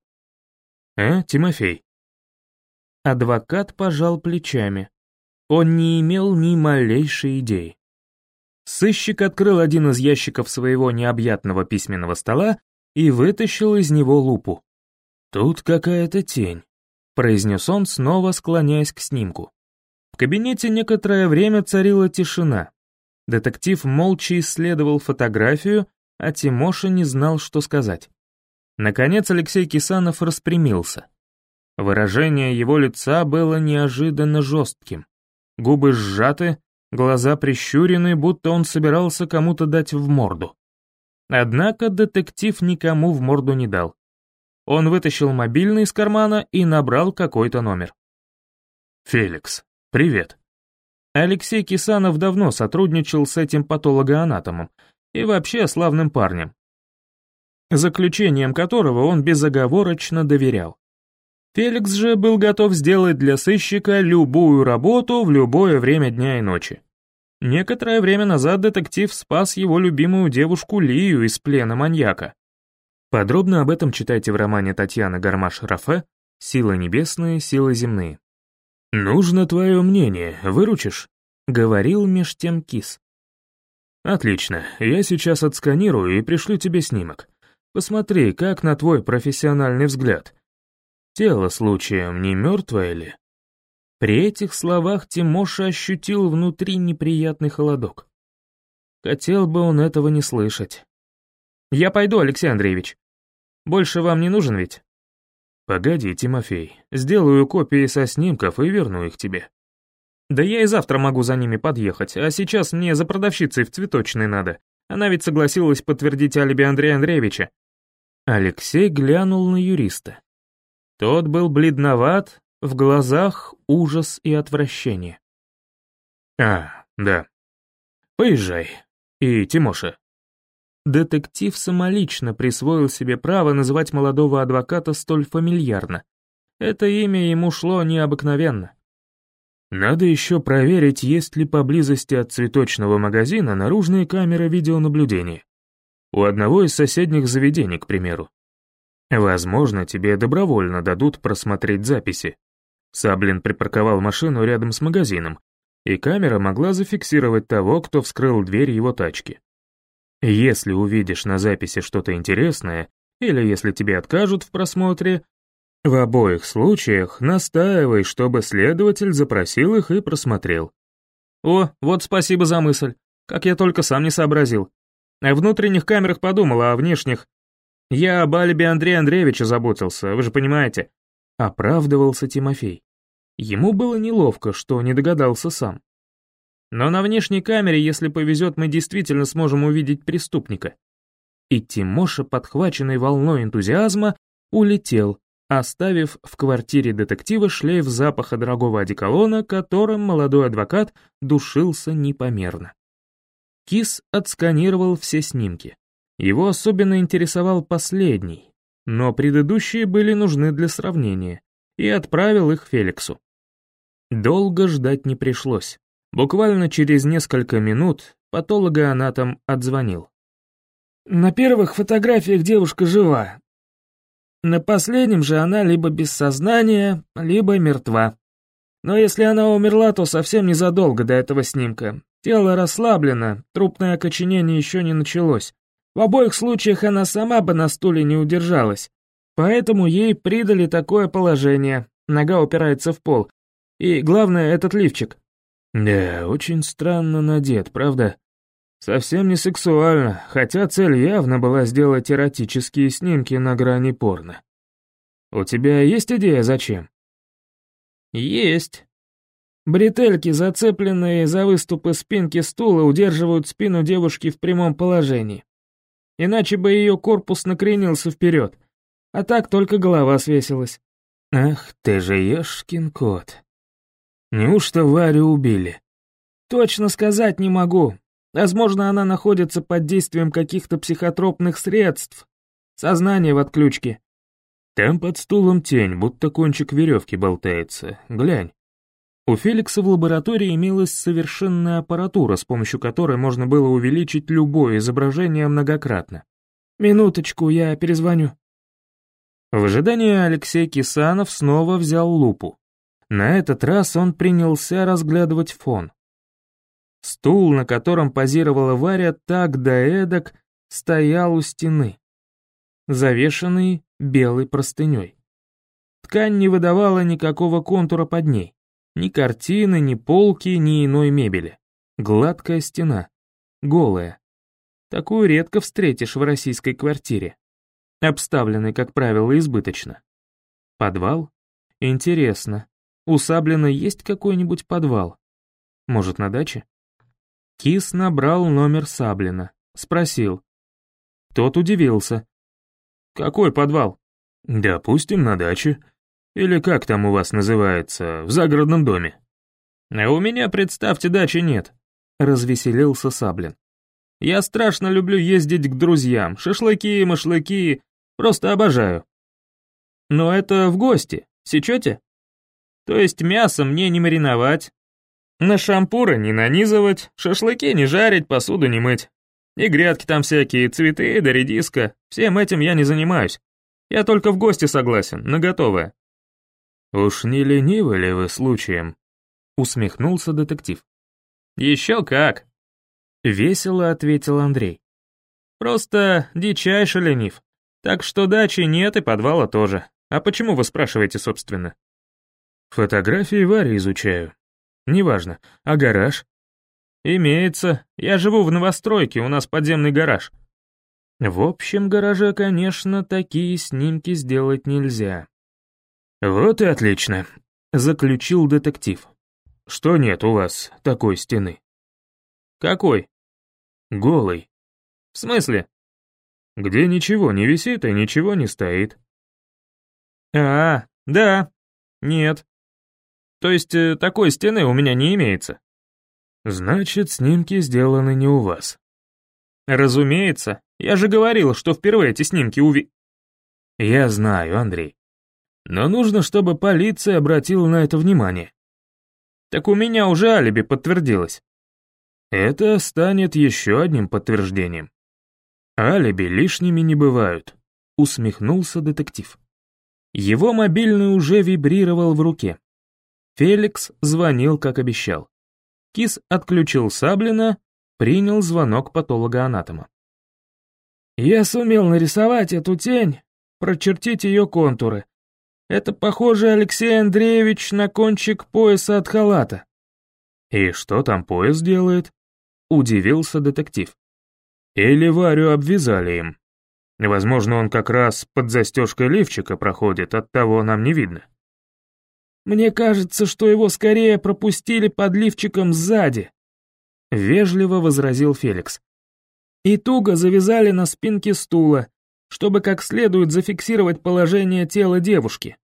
А, Тимофей? Адвокат пожал плечами. Он не имел ни малейшей идеи. Сыщик открыл один из ящиков своего необъятного письменного стола и вытащил из него лупу. «Тут какая-то тень», — произнес он, снова склоняясь к снимку. В кабинете некоторое время царила тишина. Детектив молча исследовал фотографию, а Тимоша не знал, что сказать. Наконец Алексей Кисанов распрямился. Выражение его лица было неожиданно жестким. Губы сжаты, глаза прищурены, будто он собирался кому-то дать в морду. Однако детектив никому в морду не дал. Он вытащил мобильный из кармана и набрал какой-то номер. «Феликс, привет». Алексей Кисанов давно сотрудничал с этим патологоанатомом и вообще славным парнем, заключением которого он безоговорочно доверял. Феликс же был готов сделать для сыщика любую работу в любое время дня и ночи. Некоторое время назад детектив спас его любимую девушку Лию из плена маньяка. Подробно об этом читайте в романе Татьяны Гармаш-Рафе «Силы небесные, силы земные». «Нужно твое мнение, выручишь?» — говорил меж тем кис. «Отлично, я сейчас отсканирую и пришлю тебе снимок. Посмотри, как на твой профессиональный взгляд. Тело случаем не мертвое ли?» При этих словах Тимоша ощутил внутри неприятный холодок. Хотел бы он этого не слышать. «Я пойду, Алексей Андреевич. Больше вам не нужен ведь?» «Погоди, Тимофей, сделаю копии со снимков и верну их тебе». «Да я и завтра могу за ними подъехать, а сейчас мне за продавщицей в цветочной надо. Она ведь согласилась подтвердить алиби Андрея Андреевича». Алексей глянул на юриста. Тот был бледноват, в глазах ужас и отвращение. «А, да. Поезжай. И Тимоша». Детектив самолично присвоил себе право называть молодого адвоката столь фамильярно. Это имя ему шло необыкновенно. Надо еще проверить, есть ли поблизости от цветочного магазина наружные камеры видеонаблюдения. У одного из соседних заведений, к примеру. Возможно, тебе добровольно дадут просмотреть записи. Саблин припарковал машину рядом с магазином, и камера могла зафиксировать того, кто вскрыл дверь его тачки. Если увидишь на записи что-то интересное, или если тебе откажут в просмотре, в обоих случаях настаивай, чтобы следователь запросил их и просмотрел. О, вот спасибо за мысль, как я только сам не сообразил. О внутренних камерах подумал, а о внешних «Я об алиби Андрея Андреевича заботился, вы же понимаете», — оправдывался Тимофей. Ему было неловко, что не догадался сам. Но на внешней камере, если повезет, мы действительно сможем увидеть преступника. И Тимоша, подхваченный волной энтузиазма, улетел, оставив в квартире детектива шлейф запаха дорогого одеколона, которым молодой адвокат душился непомерно. Кис отсканировал все снимки. Его особенно интересовал последний, но предыдущие были нужны для сравнения, и отправил их Феликсу. Долго ждать не пришлось. Буквально через несколько минут патологоанатом отзвонил. На первых фотографиях девушка жива. На последнем же она либо без сознания, либо мертва. Но если она умерла, то совсем незадолго до этого снимка. Тело расслаблено, трупное окоченение еще не началось. В обоих случаях она сама бы на стуле не удержалась. Поэтому ей придали такое положение. Нога упирается в пол. И главное, этот лифчик. Да, очень странно надет, правда? Совсем не сексуально, хотя цель явно была сделать эротические снимки на грани порно. У тебя есть идея, зачем? Есть. Бретельки, зацепленные за выступы спинки стула, удерживают спину девушки в прямом положении иначе бы ее корпус накренился вперед, а так только голова свесилась. Ах ты же ешкин кот. Неужто Варю убили? Точно сказать не могу. Возможно, она находится под действием каких-то психотропных средств. Сознание в отключке. Там под стулом тень, будто кончик веревки болтается. Глянь. У Феликса в лаборатории имелась совершенная аппаратура, с помощью которой можно было увеличить любое изображение многократно. «Минуточку, я перезвоню». В ожидании Алексей Кисанов снова взял лупу. На этот раз он принялся разглядывать фон. Стул, на котором позировала Варя так да эдак, стоял у стены, завешенный белой простыней. Ткань не выдавала никакого контура под ней. Ни картины, ни полки, ни иной мебели. Гладкая стена. Голая. Такую редко встретишь в российской квартире. Обставленной, как правило, избыточно. Подвал? Интересно. У Саблина есть какой-нибудь подвал? Может, на даче? Кис набрал номер Саблина. Спросил. Тот удивился. «Какой подвал?» «Допустим, на даче. Или как там у вас называется, в загородном доме?» «А у меня, представьте, дачи нет», — развеселился Саблин. «Я страшно люблю ездить к друзьям, шашлыки, машлыки, просто обожаю». «Но это в гости, сечете?» «То есть мясо мне не мариновать, на шампуры не нанизывать, шашлыки не жарить, посуду не мыть. И грядки там всякие, цветы да редиска, всем этим я не занимаюсь. Я только в гости согласен, на готовое». «Уж не ленивы ли вы случаем?» — усмехнулся детектив. «Еще как!» — весело ответил Андрей. «Просто дичайше ленив. Так что дачи нет и подвала тоже. А почему вы спрашиваете, собственно?» «Фотографии Вари изучаю. Неважно. А гараж?» имеется. Я живу в новостройке, у нас подземный гараж». В общем гараже, конечно, такие снимки сделать нельзя. «Вот и отлично», — заключил детектив. «Что нет у вас такой стены?» «Какой?» «Голый». «В смысле?» «Где ничего не висит и ничего не стоит». «А, да. Нет. То есть э, такой стены у меня не имеется». «Значит, снимки сделаны не у вас». «Разумеется. Я же говорил, что впервые эти снимки уви...» «Я знаю, Андрей. Но нужно, чтобы полиция обратила на это внимание». «Так у меня уже алиби подтвердилось». Это станет еще одним подтверждением. Алиби лишними не бывают, усмехнулся детектив. Его мобильный уже вибрировал в руке. Феликс звонил, как обещал. Кис отключил Саблина, принял звонок патолога-анатома. «Я сумел нарисовать эту тень, прочертить ее контуры. Это похоже, Алексей Андреевич, на кончик пояса от халата». «И что там пояс делает?» — удивился детектив. «Или Варю обвязали им. Возможно, он как раз под застежкой лифчика проходит, оттого нам не видно». «Мне кажется, что его скорее пропустили под лифчиком сзади», — вежливо возразил Феликс. «И туго завязали на спинке стула, чтобы как следует зафиксировать положение тела девушки.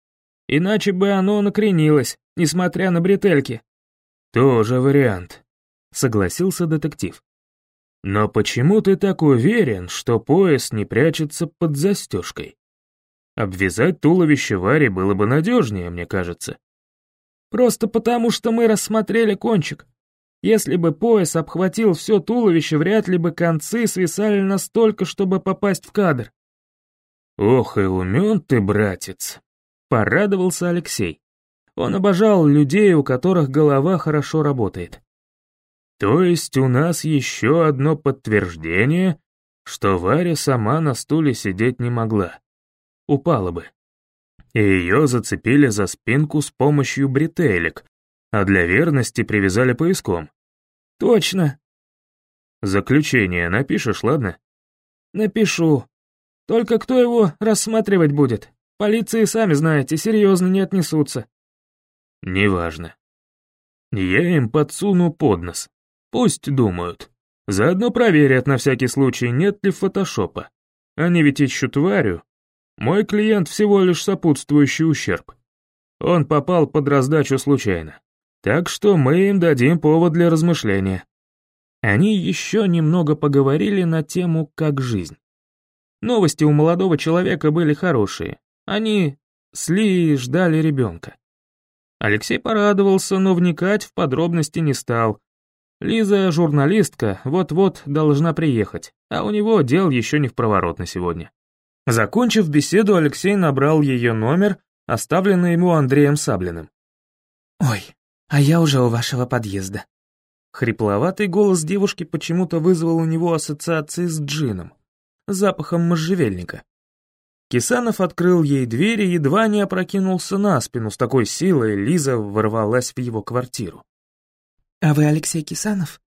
Иначе бы оно накренилось, несмотря на бретельки». «Тоже вариант», — согласился детектив. «Но почему ты так уверен, что пояс не прячется под застежкой? Обвязать туловище Вари было бы надежнее, мне кажется». «Просто потому, что мы рассмотрели кончик. Если бы пояс обхватил все туловище, вряд ли бы концы свисали настолько, чтобы попасть в кадр». «Ох и умен ты, братец!» — порадовался Алексей. Он обожал людей, у которых голова хорошо работает. То есть у нас еще одно подтверждение, что Варя сама на стуле сидеть не могла. Упала бы. И ее зацепили за спинку с помощью бретелек, а для верности привязали пояском. Точно. Заключение напишешь, ладно? Напишу. Только кто его рассматривать будет? Полиции, сами знаете, серьезно не отнесутся. Неважно. Я им подсуну под нос. Пусть думают. Заодно проверят на всякий случай, нет ли фотошопа. Они ведь ищут Варю. Мой клиент всего лишь сопутствующий ущерб. Он попал под раздачу случайно. Так что мы им дадим повод для размышления. Они еще немного поговорили на тему «как жизнь». Новости у молодого человека были хорошие. Они с Ли ждали ребенка. Алексей порадовался, но вникать в подробности не стал, Лиза, журналистка, вот-вот должна приехать, а у него дел еще не в проворот на сегодня. Закончив беседу, Алексей набрал ее номер, оставленный ему Андреем Саблиным. «Ой, а я уже у вашего подъезда». Хрипловатый голос девушки почему-то вызвал у него ассоциации с джином, запахом можжевельника. Кисанов открыл ей дверь и едва не опрокинулся на спину, с такой силой Лиза ворвалась в его квартиру. «А вы Алексей Кисанов?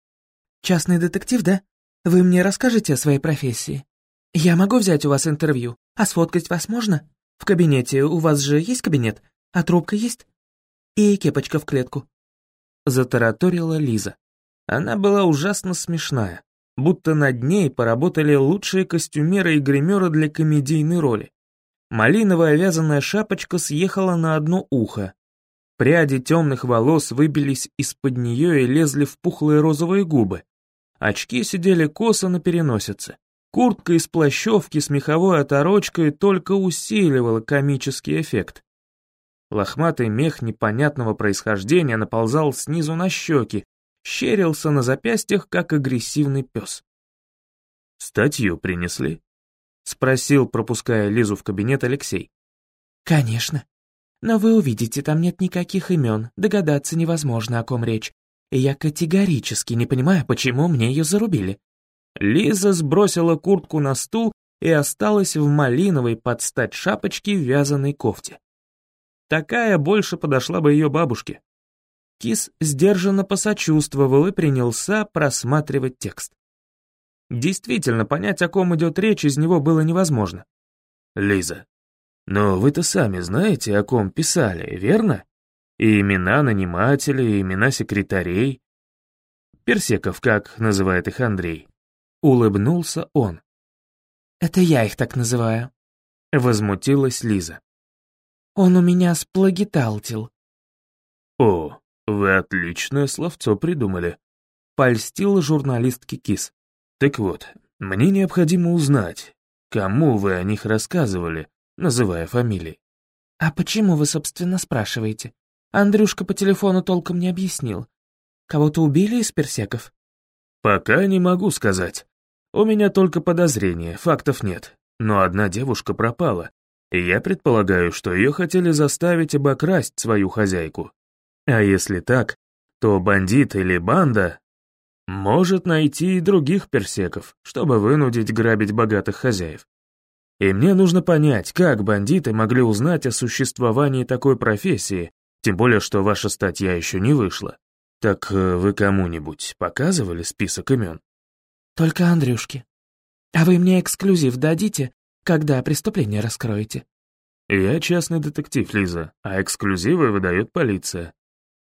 Частный детектив, да? Вы мне расскажете о своей профессии? Я могу взять у вас интервью, а сфоткать вас можно? В кабинете у вас же есть кабинет, а трубка есть? И кепочка в клетку». Затараторила Лиза. Она была ужасно смешная, будто над ней поработали лучшие костюмеры и гримеры для комедийной роли. Малиновая вязаная шапочка съехала на одно ухо, Пряди темных волос выбились из-под нее и лезли в пухлые розовые губы. Очки сидели косо на переносице. Куртка из плащевки с меховой оторочкой только усиливала комический эффект. Лохматый мех непонятного происхождения наползал снизу на щеки, щерился на запястьях, как агрессивный пес. «Статью принесли?» — спросил, пропуская Лизу в кабинет Алексей. «Конечно», но вы увидите, там нет никаких имен, догадаться невозможно, о ком речь. И я категорически не понимаю, почему мне ее зарубили». Лиза сбросила куртку на стул и осталась в малиновой под стать шапочке вязаной кофте. Такая больше подошла бы ее бабушке. Кис сдержанно посочувствовал и принялся просматривать текст. Действительно, понять, о ком идет речь, из него было невозможно. «Лиза, но вы-то сами знаете, о ком писали, верно? И имена нанимателей, и имена секретарей. Персеков, как называет их Андрей. Улыбнулся он. «Это я их так называю», — возмутилась Лиза. «Он у меня сплагиталтил». «О, вы отличное словцо придумали», — польстил журналистки Кис. «Так вот, мне необходимо узнать, кому вы о них рассказывали, называя фамилии». «А почему вы, собственно, спрашиваете? Андрюшка по телефону толком не объяснил. Кого-то убили из персеков?» «Пока не могу сказать. У меня только подозрения, фактов нет. Но одна девушка пропала, и я предполагаю, что ее хотели заставить обокрасть свою хозяйку. А если так, то бандит или банда может найти и других персеков, чтобы вынудить грабить богатых хозяев. И мне нужно понять, как бандиты могли узнать о существовании такой профессии, тем более, что ваша статья еще не вышла. Так э, вы кому-нибудь показывали список имен? Только Андрюшке. А вы мне эксклюзив дадите, когда преступление раскроете? Я частный детектив, Лиза, а эксклюзивы выдает полиция.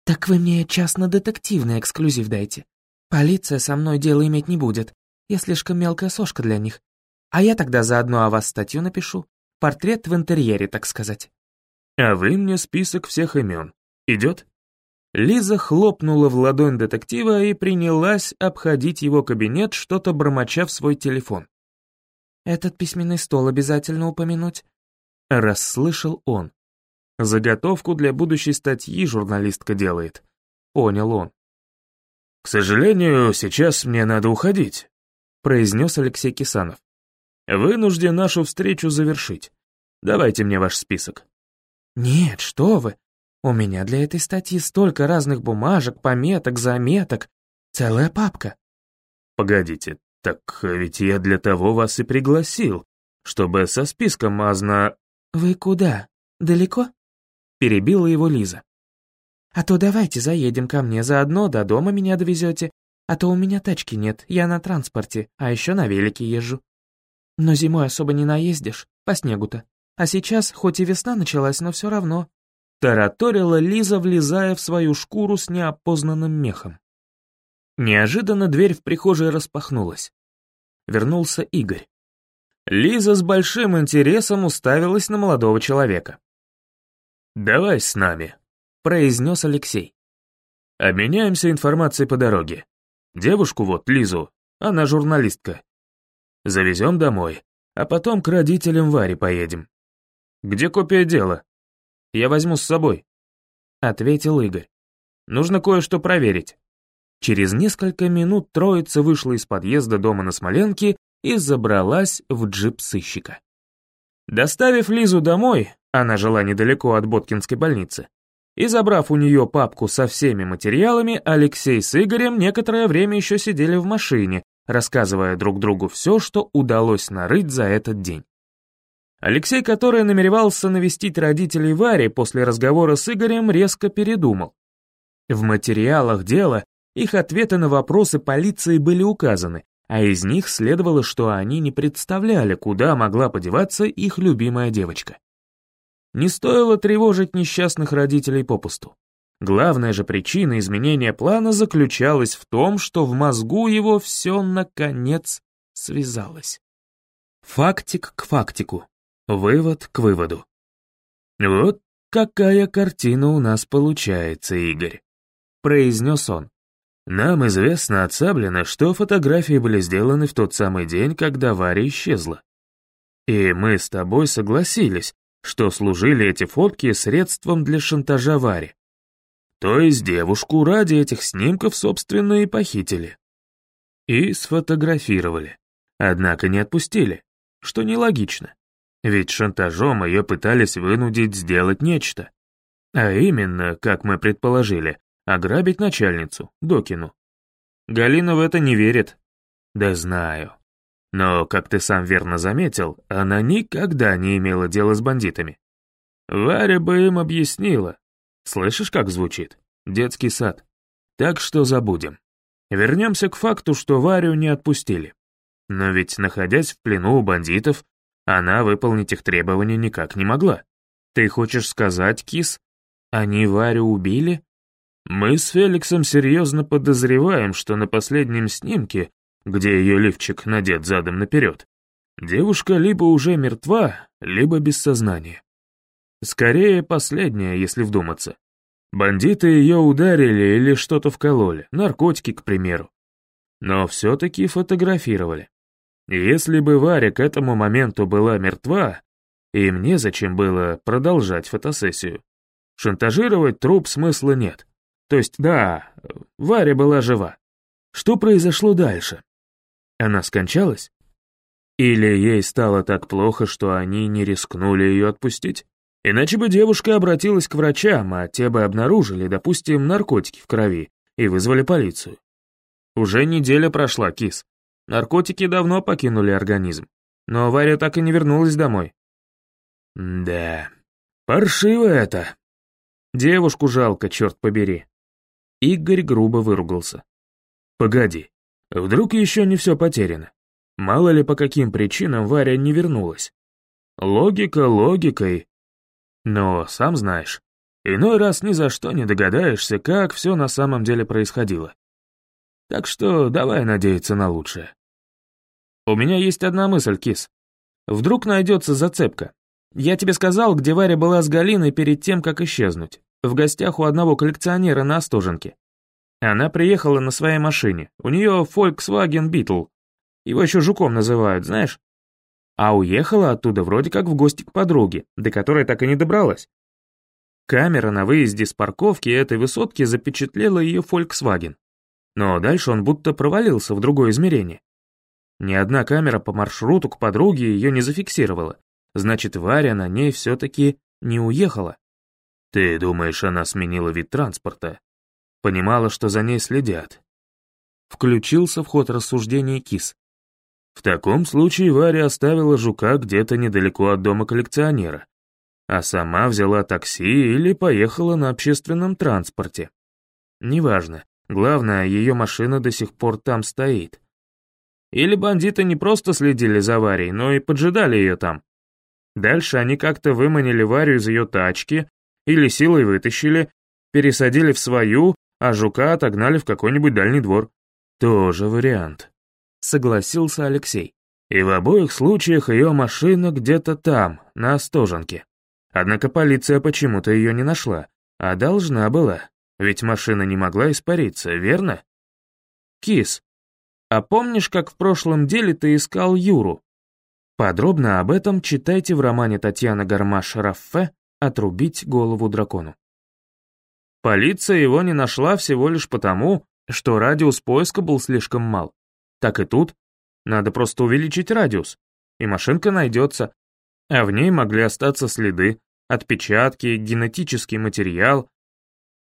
Так вы мне частно-детективный эксклюзив дайте. Полиция со мной дело иметь не будет. Я слишком мелкая сошка для них. А я тогда заодно о вас статью напишу. Портрет в интерьере, так сказать. А вы мне список всех имен. Идет? Лиза хлопнула в ладонь детектива и принялась обходить его кабинет, что-то бормоча в свой телефон. «Этот письменный стол обязательно упомянуть?» Расслышал он. Заготовку для будущей статьи журналистка делает. Понял он. «К сожалению, сейчас мне надо уходить», — произнес Алексей Кисанов. «Вынужден нашу встречу завершить. Давайте мне ваш список». «Нет, что вы. У меня для этой статьи столько разных бумажек, пометок, заметок. Целая папка». «Погодите, так ведь я для того вас и пригласил, чтобы со списком мазно...» «Вы куда? Далеко?» Перебила его Лиза. А то давайте заедем ко мне, заодно до дома меня довезете, а то у меня тачки нет, я на транспорте, а еще на велике езжу. Но зимой особо не наездишь, по снегу-то. А сейчас, хоть и весна началась, но все равно. Тараторила Лиза, влезая в свою шкуру с неопознанным мехом. Неожиданно дверь в прихожей распахнулась. Вернулся Игорь. Лиза с большим интересом уставилась на молодого человека. «Давай с нами», произнес Алексей. «Обменяемся информацией по дороге. Девушку вот, Лизу, она журналистка. Завезем домой, а потом к родителям Вари поедем». «Где копия дела?» «Я возьму с собой», — ответил Игорь. «Нужно кое-что проверить». Через несколько минут троица вышла из подъезда дома на Смоленке и забралась в джип сыщика. Доставив Лизу домой, она жила недалеко от Боткинской больницы, и забрав у нее папку со всеми материалами, Алексей с Игорем некоторое время еще сидели в машине, рассказывая друг другу все, что удалось нарыть за этот день. Алексей, который намеревался навестить родителей Вари после разговора с Игорем, резко передумал. В материалах дела их ответы на вопросы полиции были указаны, а из них следовало, что они не представляли, куда могла подеваться их любимая девочка. Не стоило тревожить несчастных родителей попусту. Главная же причина изменения плана заключалась в том, что в мозгу его все, наконец, связалось. Фактик к фактику, вывод к выводу. «Вот какая картина у нас получается, Игорь», — произнес он. «Нам известно от Саблина, что фотографии были сделаны в тот самый день, когда Варя исчезла. И мы с тобой согласились, что служили эти фотки средством для шантажа Вари. То есть девушку ради этих снимков, собственно, и похитили. И сфотографировали. Однако не отпустили, что нелогично. Ведь шантажом ее пытались вынудить сделать нечто. А именно, как мы предположили, ограбить начальницу, Докину. Галина в это не верит. Да знаю. Но, как ты сам верно заметил, она никогда не имела дела с бандитами. Варя бы им объяснила. Слышишь, как звучит? детский сад. Так что забудем. Вернемся к факту, что Варю не отпустили. Но ведь, находясь в плену у бандитов, она выполнить их требования никак не могла. Ты хочешь сказать, Кис, они Варю убили? Мы с Феликсом серьезно подозреваем, что на последнем снимке, где ее лифчик надет задом наперед, девушка либо уже мертва, либо без сознания. Скорее, последняя, если вдуматься. Бандиты ее ударили или что-то вкололи, наркотики, к примеру. Но все-таки фотографировали. Если бы Варя к этому моменту была мертва, и мне зачем было продолжать фотосессию, шантажировать труп смысла нет. То есть, да, Варя была жива. Что произошло дальше? Она скончалась? Или ей стало так плохо, что они не рискнули ее отпустить? Иначе бы девушка обратилась к врачам, а те бы обнаружили, допустим, наркотики в крови и вызвали полицию. Уже неделя прошла, кис. Наркотики давно покинули организм. Но Варя так и не вернулась домой. Да, паршиво это. Девушку жалко, черт побери. Игорь грубо выругался. Погоди, вдруг еще не все потеряно? Мало ли по каким причинам Варя не вернулась. Логика логикой, но, сам знаешь, иной раз ни за что не догадаешься, как все на самом деле происходило. Так что давай надеяться на лучшее. У меня есть одна мысль, Кис. Вдруг найдется зацепка. Я тебе сказал, где Варя была с Галиной перед тем, как исчезнуть. В гостях у одного коллекционера на Остоженке. Она приехала на своей машине. У нее Volkswagen Beetle. Его еще жуком называют, знаешь? а уехала оттуда вроде как в гости к подруге, до которой так и не добралась. Камера на выезде с парковки этой высотки запечатлела ее Volkswagen. Но дальше он будто провалился в другое измерение. Ни одна камера по маршруту к подруге ее не зафиксировала. Значит, Варя на ней все-таки не уехала. Ты думаешь, она сменила вид транспорта? Понимала, что за ней следят. Включился в ход рассуждений Кис. В таком случае Варя оставила жука где-то недалеко от дома коллекционера, а сама взяла такси или поехала на общественном транспорте. Неважно, главное, ее машина до сих пор там стоит. Или бандиты не просто следили за Варей, но и поджидали ее там. Дальше они как-то выманили Варю из ее тачки или силой вытащили, пересадили в свою, а жука отогнали в какой-нибудь дальний двор. Тоже вариант согласился Алексей. И в обоих случаях ее машина где-то там, на Остоженке. Однако полиция почему-то ее не нашла, а должна была, ведь машина не могла испариться, верно? Кис, а помнишь, как в прошлом деле ты искал Юру? Подробно об этом читайте в романе Татьяны Гармаш-Раффе «Отрубить голову дракону». Полиция его не нашла всего лишь потому, что радиус поиска был слишком мал. Так и тут. Надо просто увеличить радиус, и машинка найдется. А в ней могли остаться следы, отпечатки, генетический материал.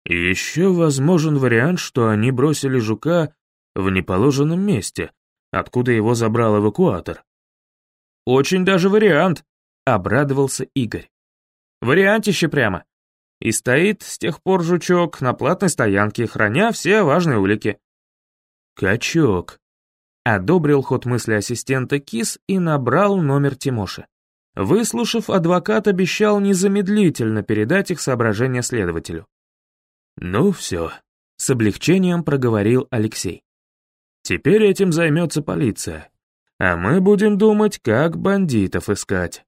И еще возможен вариант, что они бросили жука в неположенном месте, откуда его забрал эвакуатор. «Очень даже вариант», — обрадовался Игорь. «Вариантище прямо. И стоит с тех пор жучок на платной стоянке, храня все важные улики». «Качок», Одобрил ход мысли ассистента Кис и набрал номер Тимоши. Выслушав, адвокат обещал незамедлительно передать их соображения следователю. «Ну все», — с облегчением проговорил Алексей. «Теперь этим займется полиция, а мы будем думать, как бандитов искать».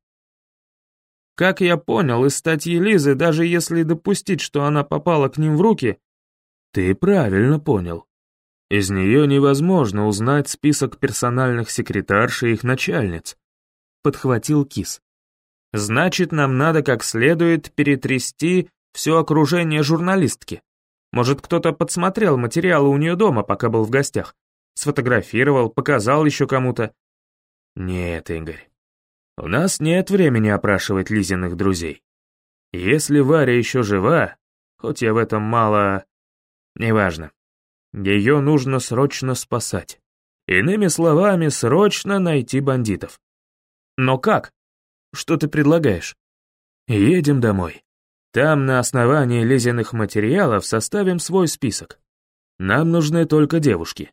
Как я понял из статьи Лизы, даже если допустить, что она попала к ним в руки... Ты правильно понял. Из нее невозможно узнать список персональных секретарш и их начальниц», — подхватил Кис. «Значит, нам надо как следует перетрясти все окружение журналистки. Может, кто-то подсмотрел материалы у нее дома, пока был в гостях. Сфотографировал, показал еще кому-то». «Нет, Игорь, у нас нет времени опрашивать Лизиных друзей. Если Варя еще жива, хоть я в этом мало... Неважно. Ее нужно срочно спасать. Иными словами, срочно найти бандитов. Но как? Что ты предлагаешь? Едем домой. Там на основании лизиных материалов составим свой список. Нам нужны только девушки.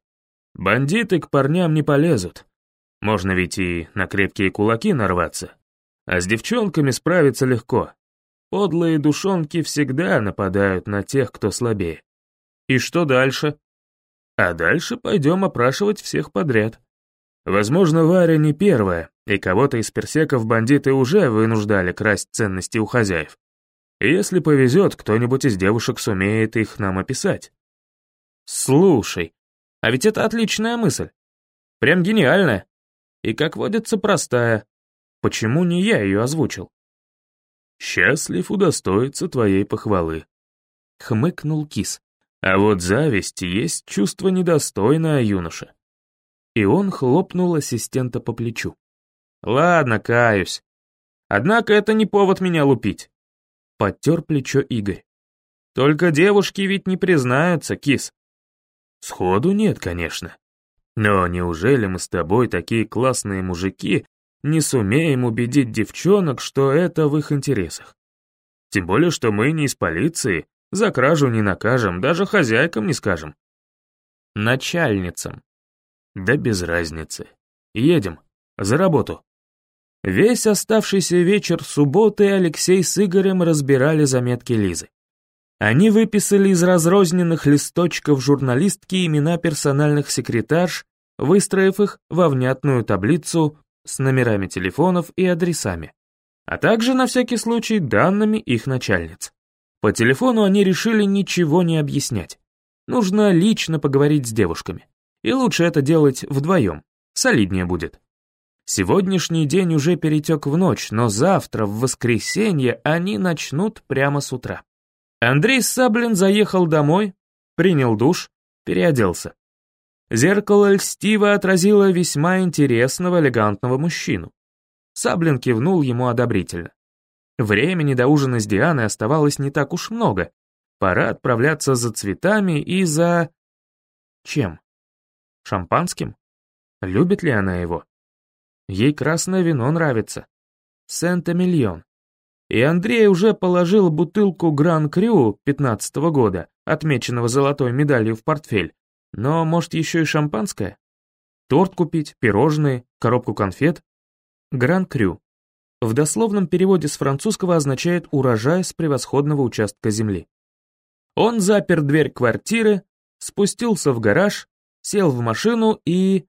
Бандиты к парням не полезут. Можно ведь и на крепкие кулаки нарваться. А с девчонками справиться легко. Подлые душонки всегда нападают на тех, кто слабее. И что дальше? А дальше пойдем опрашивать всех подряд. Возможно, Варя не первая, и кого-то из персеков бандиты уже вынуждали красть ценности у хозяев. Если повезет, кто-нибудь из девушек сумеет их нам описать. Слушай, а ведь это отличная мысль. Прям гениальная. И, как водится, простая. Почему не я ее озвучил? «Счастлив удостоиться твоей похвалы», — хмыкнул кис. «А вот зависть есть чувство недостойное юноша». И он хлопнул ассистента по плечу. «Ладно, каюсь. Однако это не повод меня лупить. Подтер плечо Игорь. «Только девушки ведь не признаются, кис». «Сходу нет, конечно. Но неужели мы с тобой такие классные мужики не сумеем убедить девчонок, что это в их интересах? Тем более, что мы не из полиции, за кражу не накажем, даже хозяйкам не скажем». «Начальницам». «Да без разницы. Едем. За работу». Весь оставшийся вечер субботы Алексей с Игорем разбирали заметки Лизы. Они выписали из разрозненных листочков журналистки имена персональных секретарш, выстроив их во внятную таблицу с номерами телефонов и адресами, а также, на всякий случай, данными их начальниц. По телефону они решили ничего не объяснять. Нужно лично поговорить с девушками. И лучше это делать вдвоем, солиднее будет. Сегодняшний день уже перетек в ночь, но завтра, в воскресенье, они начнут прямо с утра. Андрей Саблин заехал домой, принял душ, переоделся. Зеркало льстиво отразило весьма интересного элегантного мужчину. Саблин кивнул ему одобрительно. Времени до ужина с Дианой оставалось не так уж много. Пора отправляться за цветами и за... Чем? Шампанским? Любит ли она его? Ей красное вино нравится. Сент-Эмильон. И Андрей уже положил бутылку Гран-Крю 15 -го года, отмеченного золотой медалью в портфель. Но, может, еще и шампанское? Торт купить, пирожные, коробку конфет? Гран-Крю. В дословном переводе с французского означает «урожай с превосходного участка земли». Он запер дверь квартиры, спустился в гараж, сел в машину и...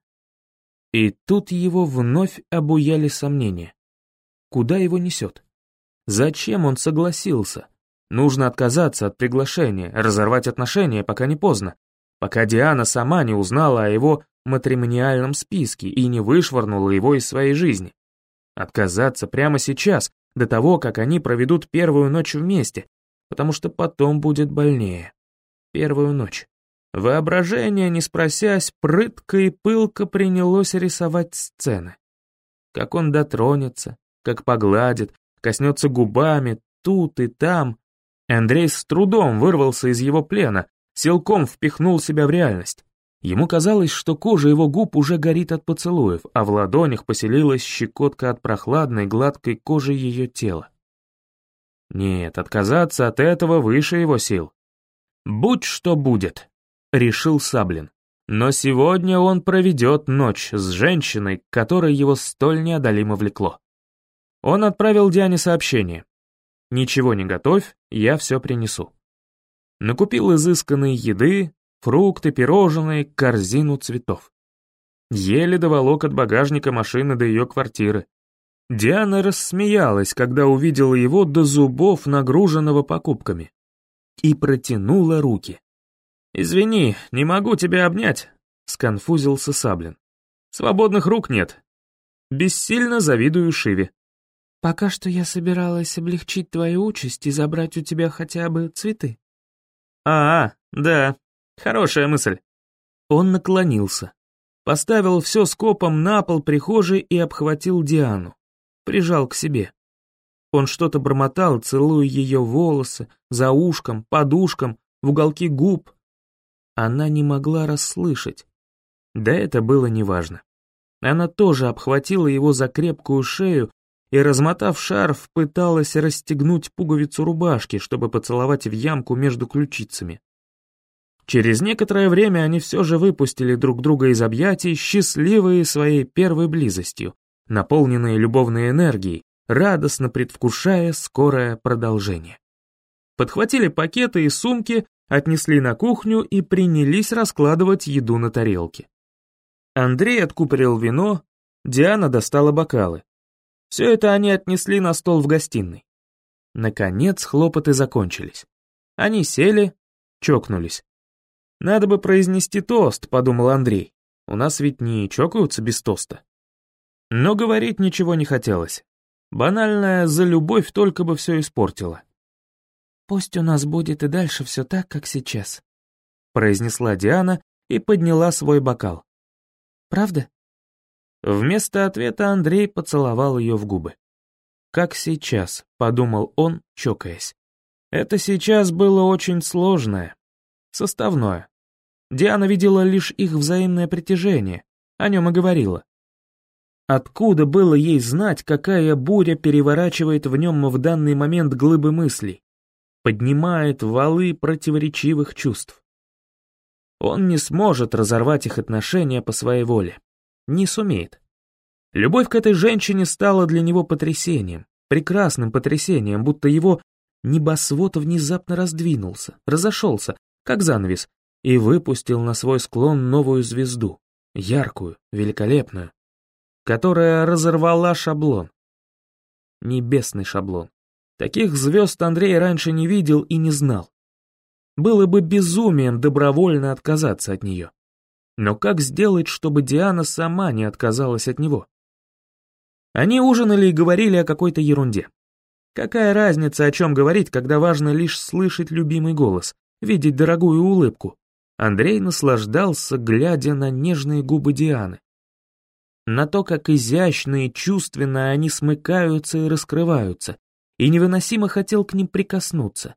И тут его вновь обуяли сомнения. Куда его несет? Зачем он согласился? Нужно отказаться от приглашения, разорвать отношения, пока не поздно, пока Диана сама не узнала о его матримониальном списке и не вышвырнула его из своей жизни. Отказаться прямо сейчас, до того, как они проведут первую ночь вместе, потому что потом будет больнее. Первую ночь. Воображение, не спросясь, прытко и пылко принялось рисовать сцены. Как он дотронется, как погладит, коснется губами, тут и там. Андрей с трудом вырвался из его плена, силком впихнул себя в реальность. Ему казалось, что кожа его губ уже горит от поцелуев, а в ладонях поселилась щекотка от прохладной гладкой кожи ее тела. Нет, отказаться от этого выше его сил. Будь что будет решил Саблин. Но сегодня он проведет ночь с женщиной, которой его столь неодолимо влекло. Он отправил Диане сообщение. «Ничего не готовь, я все принесу». Накупил изысканной еды, фрукты, пирожные, корзину цветов. Еле доволок от багажника машины до ее квартиры. Диана рассмеялась, когда увидела его до зубов, нагруженного покупками, и протянула руки. «Извини, не могу тебя обнять», — сконфузился Саблин. «Свободных рук нет. Бессильно завидую Шиве». «Пока что я собиралась облегчить твою участь и забрать у тебя хотя бы цветы». «А, да, хорошая мысль». Он наклонился, поставил все скопом на пол прихожей и обхватил Диану, прижал к себе. Он что-то бормотал, целуя ее волосы, за ушком, подушком, в уголки губ, она не могла расслышать. Да это было неважно. Она тоже обхватила его за крепкую шею и, размотав шарф, пыталась расстегнуть пуговицу рубашки, чтобы поцеловать в ямку между ключицами. Через некоторое время они все же выпустили друг друга из объятий, счастливые своей первой близостью, наполненные любовной энергией, радостно предвкушая скорое продолжение. Подхватили пакеты и сумки, отнесли на кухню и принялись раскладывать еду на тарелке. Андрей откупорил вино, Диана достала бокалы. Все это они отнесли на стол в гостиной. Наконец хлопоты закончились. Они сели, чокнулись. «Надо бы произнести тост», — подумал Андрей. «У нас ведь не чокаются без тоста». Но говорить ничего не хотелось. Банальная «за любовь» только бы все испортила. «Пусть у нас будет и дальше все так, как сейчас», — произнесла Диана и подняла свой бокал. «Правда?» Вместо ответа Андрей поцеловал ее в губы. «Как сейчас», — подумал он, чокаясь. «Это сейчас было очень сложное, составное. Диана видела лишь их взаимное притяжение, о нем и говорила. Откуда было ей знать, какая буря переворачивает в нем в данный момент глыбы мыслей, поднимает валы противоречивых чувств? Он не сможет разорвать их отношения по своей воле не сумеет. Любовь к этой женщине стала для него потрясением, прекрасным потрясением, будто его небосвод внезапно раздвинулся, разошелся, как занавес, и выпустил на свой склон новую звезду, яркую, великолепную, которая разорвала шаблон. Небесный шаблон. Таких звезд Андрей раньше не видел и не знал. Было бы безумием добровольно отказаться от нее. Но как сделать, чтобы Диана сама не отказалась от него? Они ужинали и говорили о какой-то ерунде. Какая разница, о чем говорить, когда важно лишь слышать любимый голос, видеть дорогую улыбку? Андрей наслаждался, глядя на нежные губы Дианы. На то, как изящно и чувственно они смыкаются и раскрываются, и невыносимо хотел к ним прикоснуться.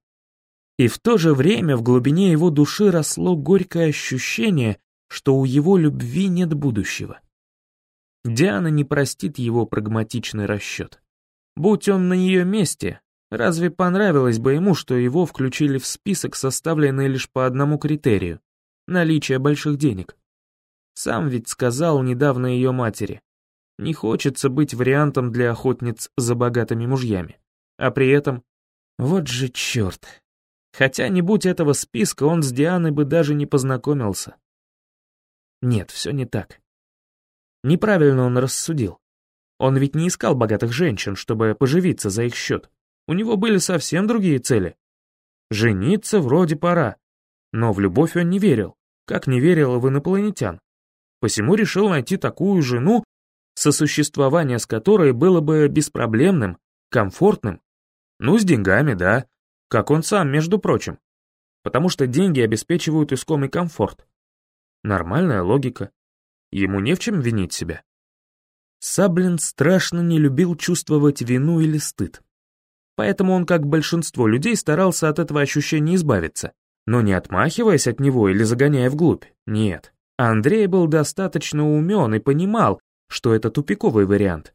И в то же время в глубине его души росло горькое ощущение, что у его любви нет будущего. Диана не простит его прагматичный расчет. Будь он на ее месте, разве понравилось бы ему, что его включили в список, составленный лишь по одному критерию — наличие больших денег? Сам ведь сказал недавно ее матери, не хочется быть вариантом для охотниц за богатыми мужьями. А при этом, вот же черт. Хотя не будь этого списка, он с Дианой бы даже не познакомился. Нет, все не так. Неправильно он рассудил. Он ведь не искал богатых женщин, чтобы поживиться за их счет. У него были совсем другие цели. Жениться вроде пора. Но в любовь он не верил, как не верил в инопланетян. Посему решил найти такую жену, сосуществование с которой было бы беспроблемным, комфортным. Ну, с деньгами, да, как он сам, между прочим. Потому что деньги обеспечивают искомый комфорт. Нормальная логика. Ему не в чем винить себя. Саблин страшно не любил чувствовать вину или стыд. Поэтому он, как большинство людей, старался от этого ощущения избавиться, но не отмахиваясь от него или загоняя вглубь. Нет. Андрей был достаточно умен и понимал, что это тупиковый вариант.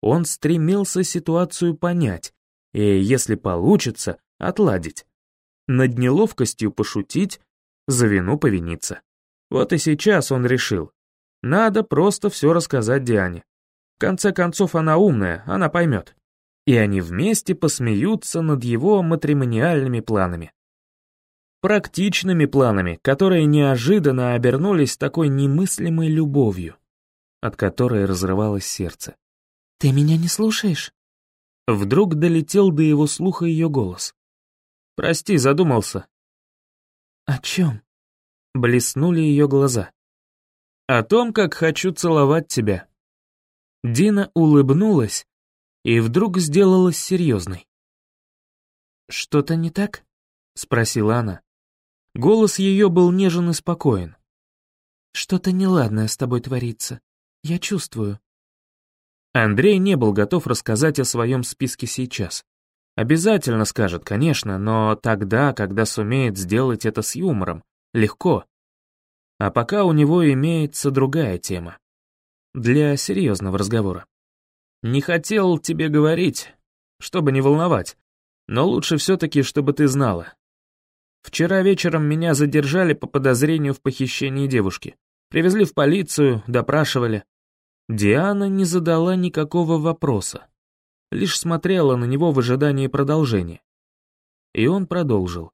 Он стремился ситуацию понять, и, если получится, отладить. Над неловкостью пошутить, за вину повиниться. Вот и сейчас он решил. Надо просто все рассказать Диане. В конце концов, она умная, она поймет. И они вместе посмеются над его матримониальными планами. Практичными планами, которые неожиданно обернулись такой немыслимой любовью, от которой разрывалось сердце. «Ты меня не слушаешь?» Вдруг долетел до его слуха ее голос. «Прости, задумался». «О чем?» Блеснули ее глаза. «О том, как хочу целовать тебя». Дина улыбнулась и вдруг сделалась серьезной. «Что-то не так?» — спросила она. Голос ее был нежен и спокоен. «Что-то неладное с тобой творится. Я чувствую». Андрей не был готов рассказать о своем списке сейчас. Обязательно скажет, конечно, но тогда, когда сумеет сделать это с юмором, легко. А пока у него имеется другая тема. Для серьезного разговора. Не хотел тебе говорить, чтобы не волновать, но лучше все-таки, чтобы ты знала. Вчера вечером меня задержали по подозрению в похищении девушки. Привезли в полицию, допрашивали. Диана не задала никакого вопроса, лишь смотрела на него в ожидании продолжения. И он продолжил.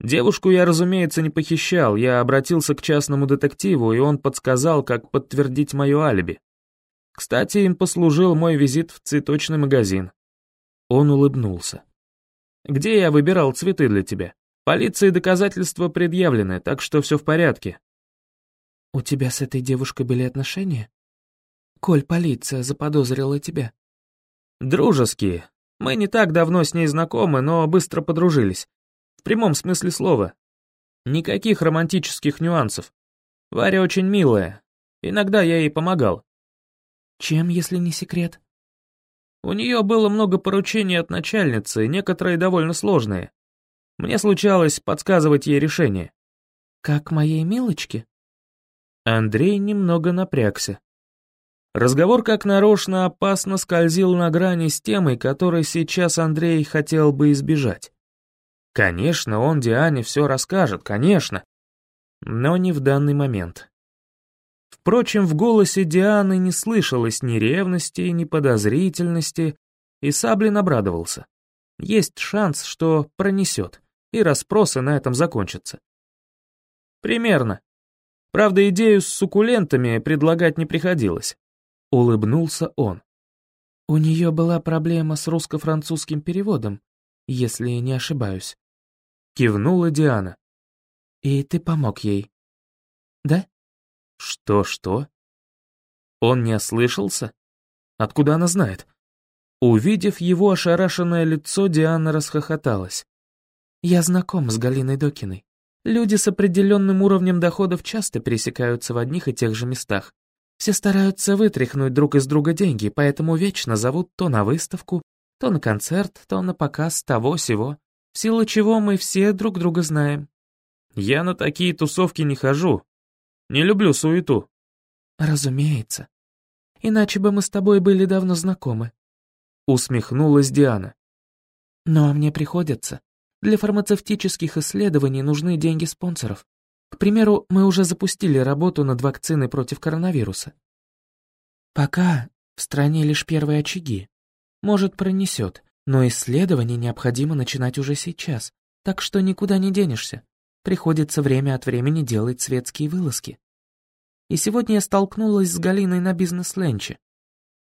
Девушку я, разумеется, не похищал, я обратился к частному детективу, и он подсказал, как подтвердить мое алиби. Кстати, им послужил мой визит в цветочный магазин. Он улыбнулся. «Где я выбирал цветы для тебя? Полиции доказательства предъявлены, так что все в порядке». «У тебя с этой девушкой были отношения? Коль полиция заподозрила тебя?» «Дружеские. Мы не так давно с ней знакомы, но быстро подружились. В прямом смысле слова. Никаких романтических нюансов. Варя очень милая. Иногда я ей помогал. Чем, если не секрет? У нее было много поручений от начальницы, некоторые довольно сложные. Мне случалось подсказывать ей решение. Как моей милочке? Андрей немного напрягся. Разговор как нарочно опасно скользил на грани с темой, которой сейчас Андрей хотел бы избежать. Конечно, он Диане все расскажет, конечно. Но не в данный момент. Впрочем, в голосе Дианы не слышалось ни ревности, ни подозрительности, и Саблин обрадовался. Есть шанс, что пронесет, и расспросы на этом закончатся. Примерно. Правда, идею с суккулентами предлагать не приходилось. Улыбнулся он. У нее была проблема с русско-французским переводом, если не ошибаюсь. Кивнула Диана. И ты помог ей. Да? Что-что? Он не ослышался? Откуда она знает? Увидев его ошарашенное лицо, Диана расхохоталась. «Я знаком с Галиной Докиной. Люди с определенным уровнем доходов часто пересекаются в одних и тех же местах. Все стараются вытряхнуть друг из друга деньги, поэтому вечно зовут то на выставку, то на концерт, то на показ того-сего, в силу чего мы все друг друга знаем. Я на такие тусовки не хожу, не люблю суету». «Разумеется. Иначе бы мы с тобой были давно знакомы», — усмехнулась Диана. «Но мне приходится. Для фармацевтических исследований нужны деньги спонсоров. К примеру, мы уже запустили работу над вакциной против коронавируса. Пока в стране лишь первые очаги. Может, пронесет, но исследования необходимо начинать уже сейчас, так что никуда не денешься. Приходится время от времени делать светские вылазки. И сегодня я столкнулась с Галиной на бизнес-ленче.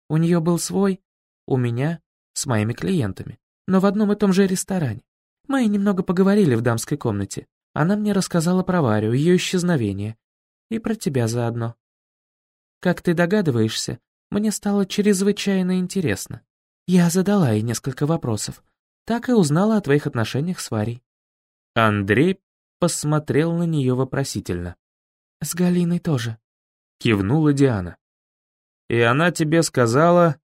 У нее был свой, у меня, с моими клиентами, но в одном и том же ресторане. Мы немного поговорили в дамской комнате. Она мне рассказала про Варю, ее исчезновение. И про тебя заодно. Как ты догадываешься, мне стало чрезвычайно интересно. Я задала ей несколько вопросов. Так и узнала о твоих отношениях с Варей. Андрей посмотрел на нее вопросительно. «С Галиной тоже», — кивнула Диана. «И она тебе сказала...»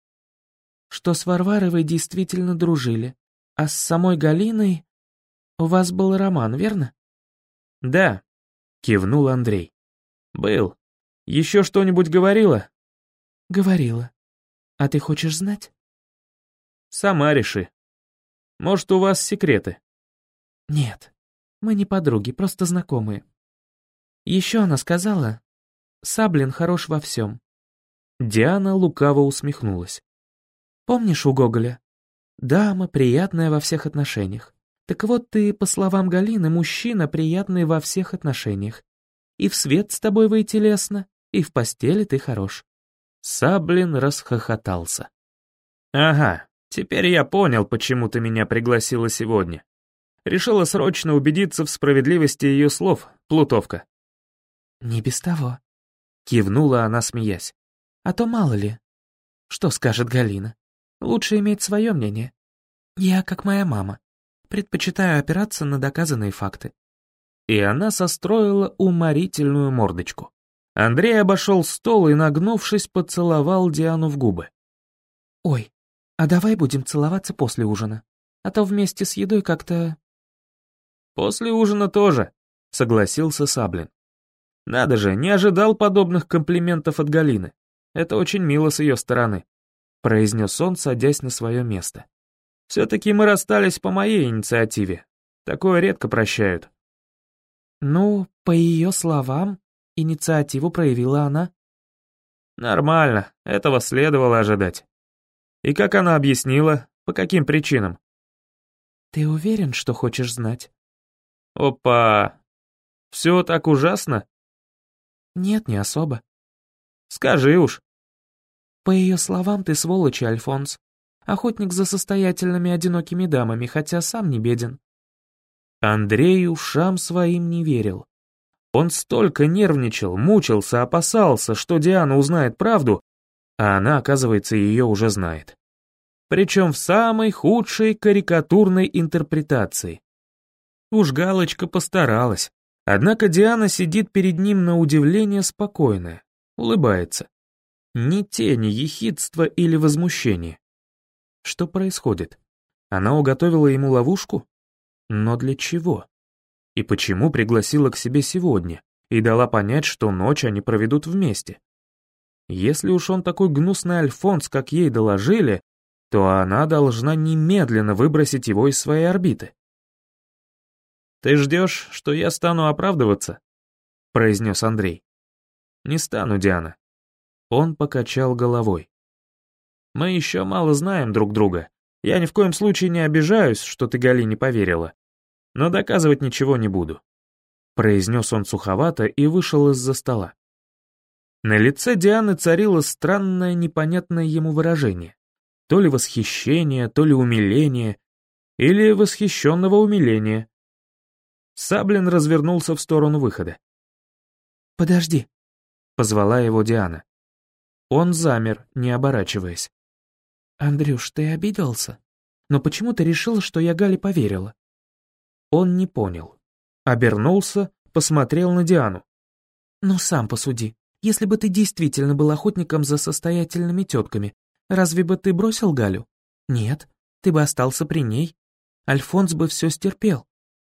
«Что с Варваровой действительно дружили, а с самой Галиной... У вас был роман, верно?» «Да», — кивнул Андрей. «Был. Еще что-нибудь говорила?» «Говорила. А ты хочешь знать?» «Сама реши. Может, у вас секреты?» «Нет, мы не подруги, просто знакомые. Еще она сказала, Саблин хорош во всем». Диана лукаво усмехнулась. «Помнишь у Гоголя? Дама приятная во всех отношениях. Так вот ты, по словам Галины, мужчина приятный во всех отношениях. И в свет с тобой выйти лестно, и в постели ты хорош». Саблин расхохотался. «Ага, теперь я понял, почему ты меня пригласила сегодня. Решила срочно убедиться в справедливости ее слов, Плутовка». «Не без того», — кивнула она, смеясь. «А то мало ли. Что скажет Галина? Лучше иметь свое мнение. Я, как моя мама, предпочитаю опираться на доказанные факты». И она состроила уморительную мордочку. Андрей обошел стол и, нагнувшись, поцеловал Диану в губы. «Ой, а давай будем целоваться после ужина, а то вместе с едой как-то «После ужина тоже», — согласился Саблин. «Надо же, не ожидал подобных комплиментов от Галины. Это очень мило с ее стороны». — произнес он, садясь на свое место. «Все-таки мы расстались по моей инициативе. Такое редко прощают». «Ну, по ее словам, инициативу проявила она». «Нормально, этого следовало ожидать». «И как она объяснила, по каким причинам?» «Ты уверен, что хочешь знать?» «Опа! Все так ужасно?» «Нет, не особо». «Скажи уж». По ее словам, ты сволочь, Альфонс. Охотник за состоятельными одинокими дамами, хотя сам не беден. Андрей ушам своим не верил. Он столько нервничал, мучился, опасался, что Диана узнает правду, а она, оказывается, ее уже знает. Причем в самой худшей карикатурной интерпретации. Уж Галочка постаралась. Однако Диана сидит перед ним на удивление спокойная, улыбается. Ни тени ехидства или возмущения. Что происходит? Она уготовила ему ловушку? Но для чего? И почему пригласила к себе сегодня и дала понять, что ночь они проведут вместе? Если уж он такой гнусный Альфонс, как ей доложили, то она должна немедленно выбросить его из своей орбиты. «Ты ждешь, что я стану оправдываться?» — произнес Андрей. «Не стану, Диана. Он покачал головой. «Мы еще мало знаем друг друга. Я ни в коем случае не обижаюсь, что ты Галине поверила. Но доказывать ничего не буду», — произнес он суховато и вышел из-за стола. На лице Дианы царило странное непонятное ему выражение. То ли восхищение, то ли умиление, или восхищенного умиления. Саблин развернулся в сторону выхода. «Подожди», — позвала его Диана. Он замер, не оборачиваясь. «Андрюш, ты обиделся? Но почему ты решил, что я Гале поверила?» Он не понял. Обернулся, посмотрел на Диану. «Ну сам посуди. Если бы ты действительно был охотником за состоятельными тетками, разве бы ты бросил Галю? Нет, ты бы остался при ней. Альфонс бы все стерпел.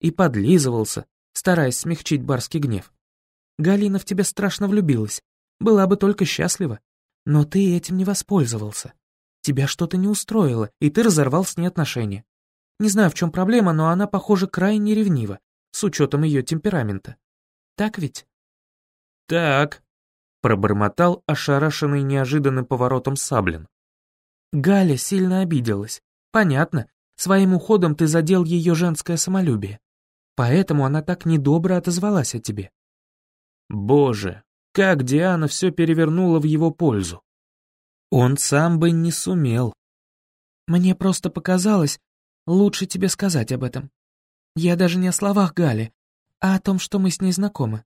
И подлизывался, стараясь смягчить барский гнев. Галина в тебя страшно влюбилась. Была бы только счастлива. Но ты этим не воспользовался. Тебя что-то не устроило, и ты разорвал с ней отношения. Не знаю, в чем проблема, но она, похоже, крайне ревнива, с учетом ее темперамента. Так ведь? Так, пробормотал ошарашенный неожиданным поворотом Саблин. Галя сильно обиделась. Понятно, своим уходом ты задел ее женское самолюбие. Поэтому она так недобро отозвалась о тебе. Боже, как Диана все перевернула в его пользу. Он сам бы не сумел. Мне просто показалось, лучше тебе сказать об этом. Я даже не о словах Гали, а о том, что мы с ней знакомы.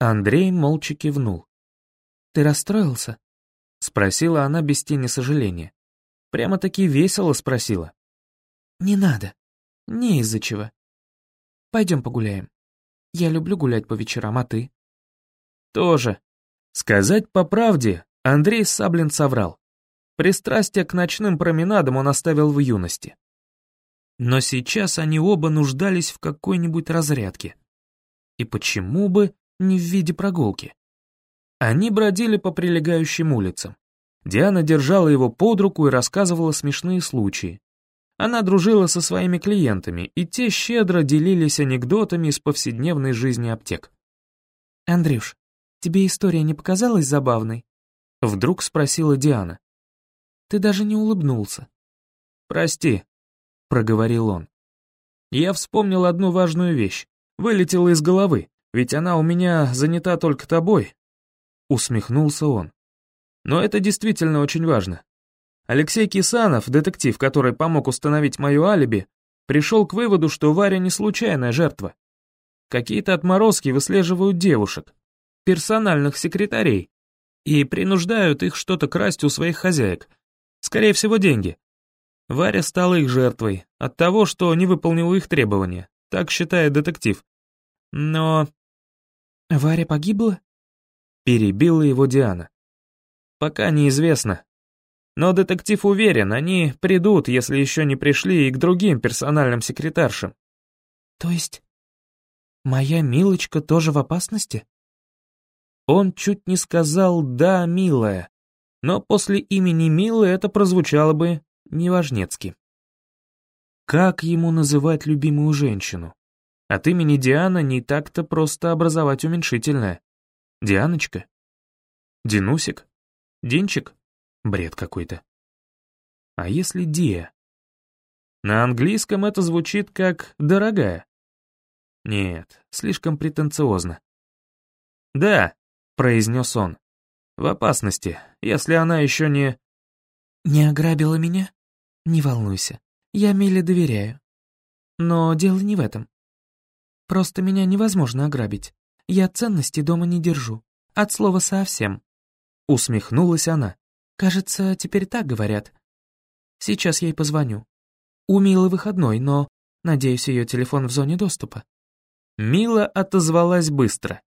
Андрей молча кивнул. «Ты расстроился?» — спросила она без тени сожаления. Прямо-таки весело спросила. «Не надо. Не из-за чего. Пойдем погуляем. Я люблю гулять по вечерам, а ты?» Тоже. Сказать по правде, Андрей Саблин соврал. Пристрастие к ночным променадам он оставил в юности. Но сейчас они оба нуждались в какой-нибудь разрядке. И почему бы не в виде прогулки? Они бродили по прилегающим улицам. Диана держала его под руку и рассказывала смешные случаи. Она дружила со своими клиентами, и те щедро делились анекдотами из повседневной жизни аптек. «Андрюш, Тебе история не показалась забавной?» Вдруг спросила Диана. «Ты даже не улыбнулся». «Прости», — проговорил он. «Я вспомнил одну важную вещь. Вылетела из головы, ведь она у меня занята только тобой». Усмехнулся он. «Но это действительно очень важно. Алексей Кисанов, детектив, который помог установить мое алиби, пришел к выводу, что Варя не случайная жертва. Какие-то отморозки выслеживают девушек, персональных секретарей и принуждают их что-то красть у своих хозяек. Скорее всего, деньги. Варя стала их жертвой от того, что не выполнила их требования, так считает детектив. Но... Варя погибла? Перебила его Диана. Пока неизвестно. Но детектив уверен, они придут, если еще не пришли и к другим персональным секретаршам. То есть, моя Милочка тоже в опасности? Он чуть не сказал «да, милая», но после имени Милы это прозвучало бы неважнецки. Как ему называть любимую женщину? От имени Диана не так-то просто образовать уменьшительное. Дианочка? Динусик? Динчик? Бред какой-то. А если Диа? На английском это звучит как «дорогая». Нет, слишком претенциозно. «Да», — произнес он, — «в опасности, если она еще не...» «Не ограбила меня? Не волнуйся, я Миле доверяю. Но дело не в этом. Просто меня невозможно ограбить. Я ценности дома не держу. От слова совсем». Усмехнулась она. «Кажется, теперь так говорят. Сейчас ей позвоню. У Милы выходной, но, надеюсь, ее телефон в зоне доступа». Мила отозвалась быстро.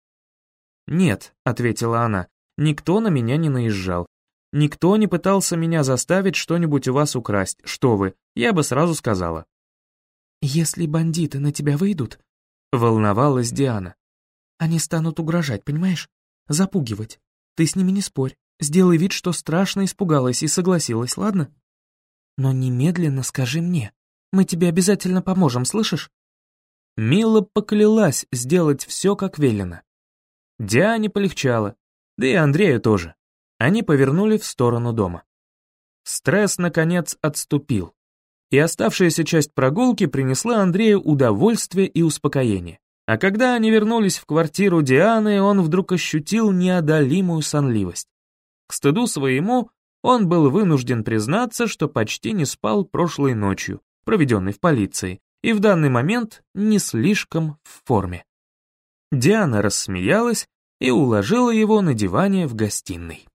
«Нет», — ответила она, — «никто на меня не наезжал. Никто не пытался меня заставить что-нибудь у вас украсть. Что вы, я бы сразу сказала». «Если бандиты на тебя выйдут», — волновалась Диана, — «они станут угрожать, понимаешь? Запугивать. Ты с ними не спорь. Сделай вид, что страшно испугалась и согласилась, ладно? Но немедленно скажи мне. Мы тебе обязательно поможем, слышишь?» Мила поклялась сделать все, как велено. Диане полегчало, да и Андрею тоже. Они повернули в сторону дома. Стресс, наконец, отступил, и оставшаяся часть прогулки принесла Андрею удовольствие и успокоение. А когда они вернулись в квартиру Дианы, он вдруг ощутил неодолимую сонливость. К стыду своему, он был вынужден признаться, что почти не спал прошлой ночью, проведенной в полиции, и в данный момент не слишком в форме. Диана рассмеялась и уложила его на диване в гостиной.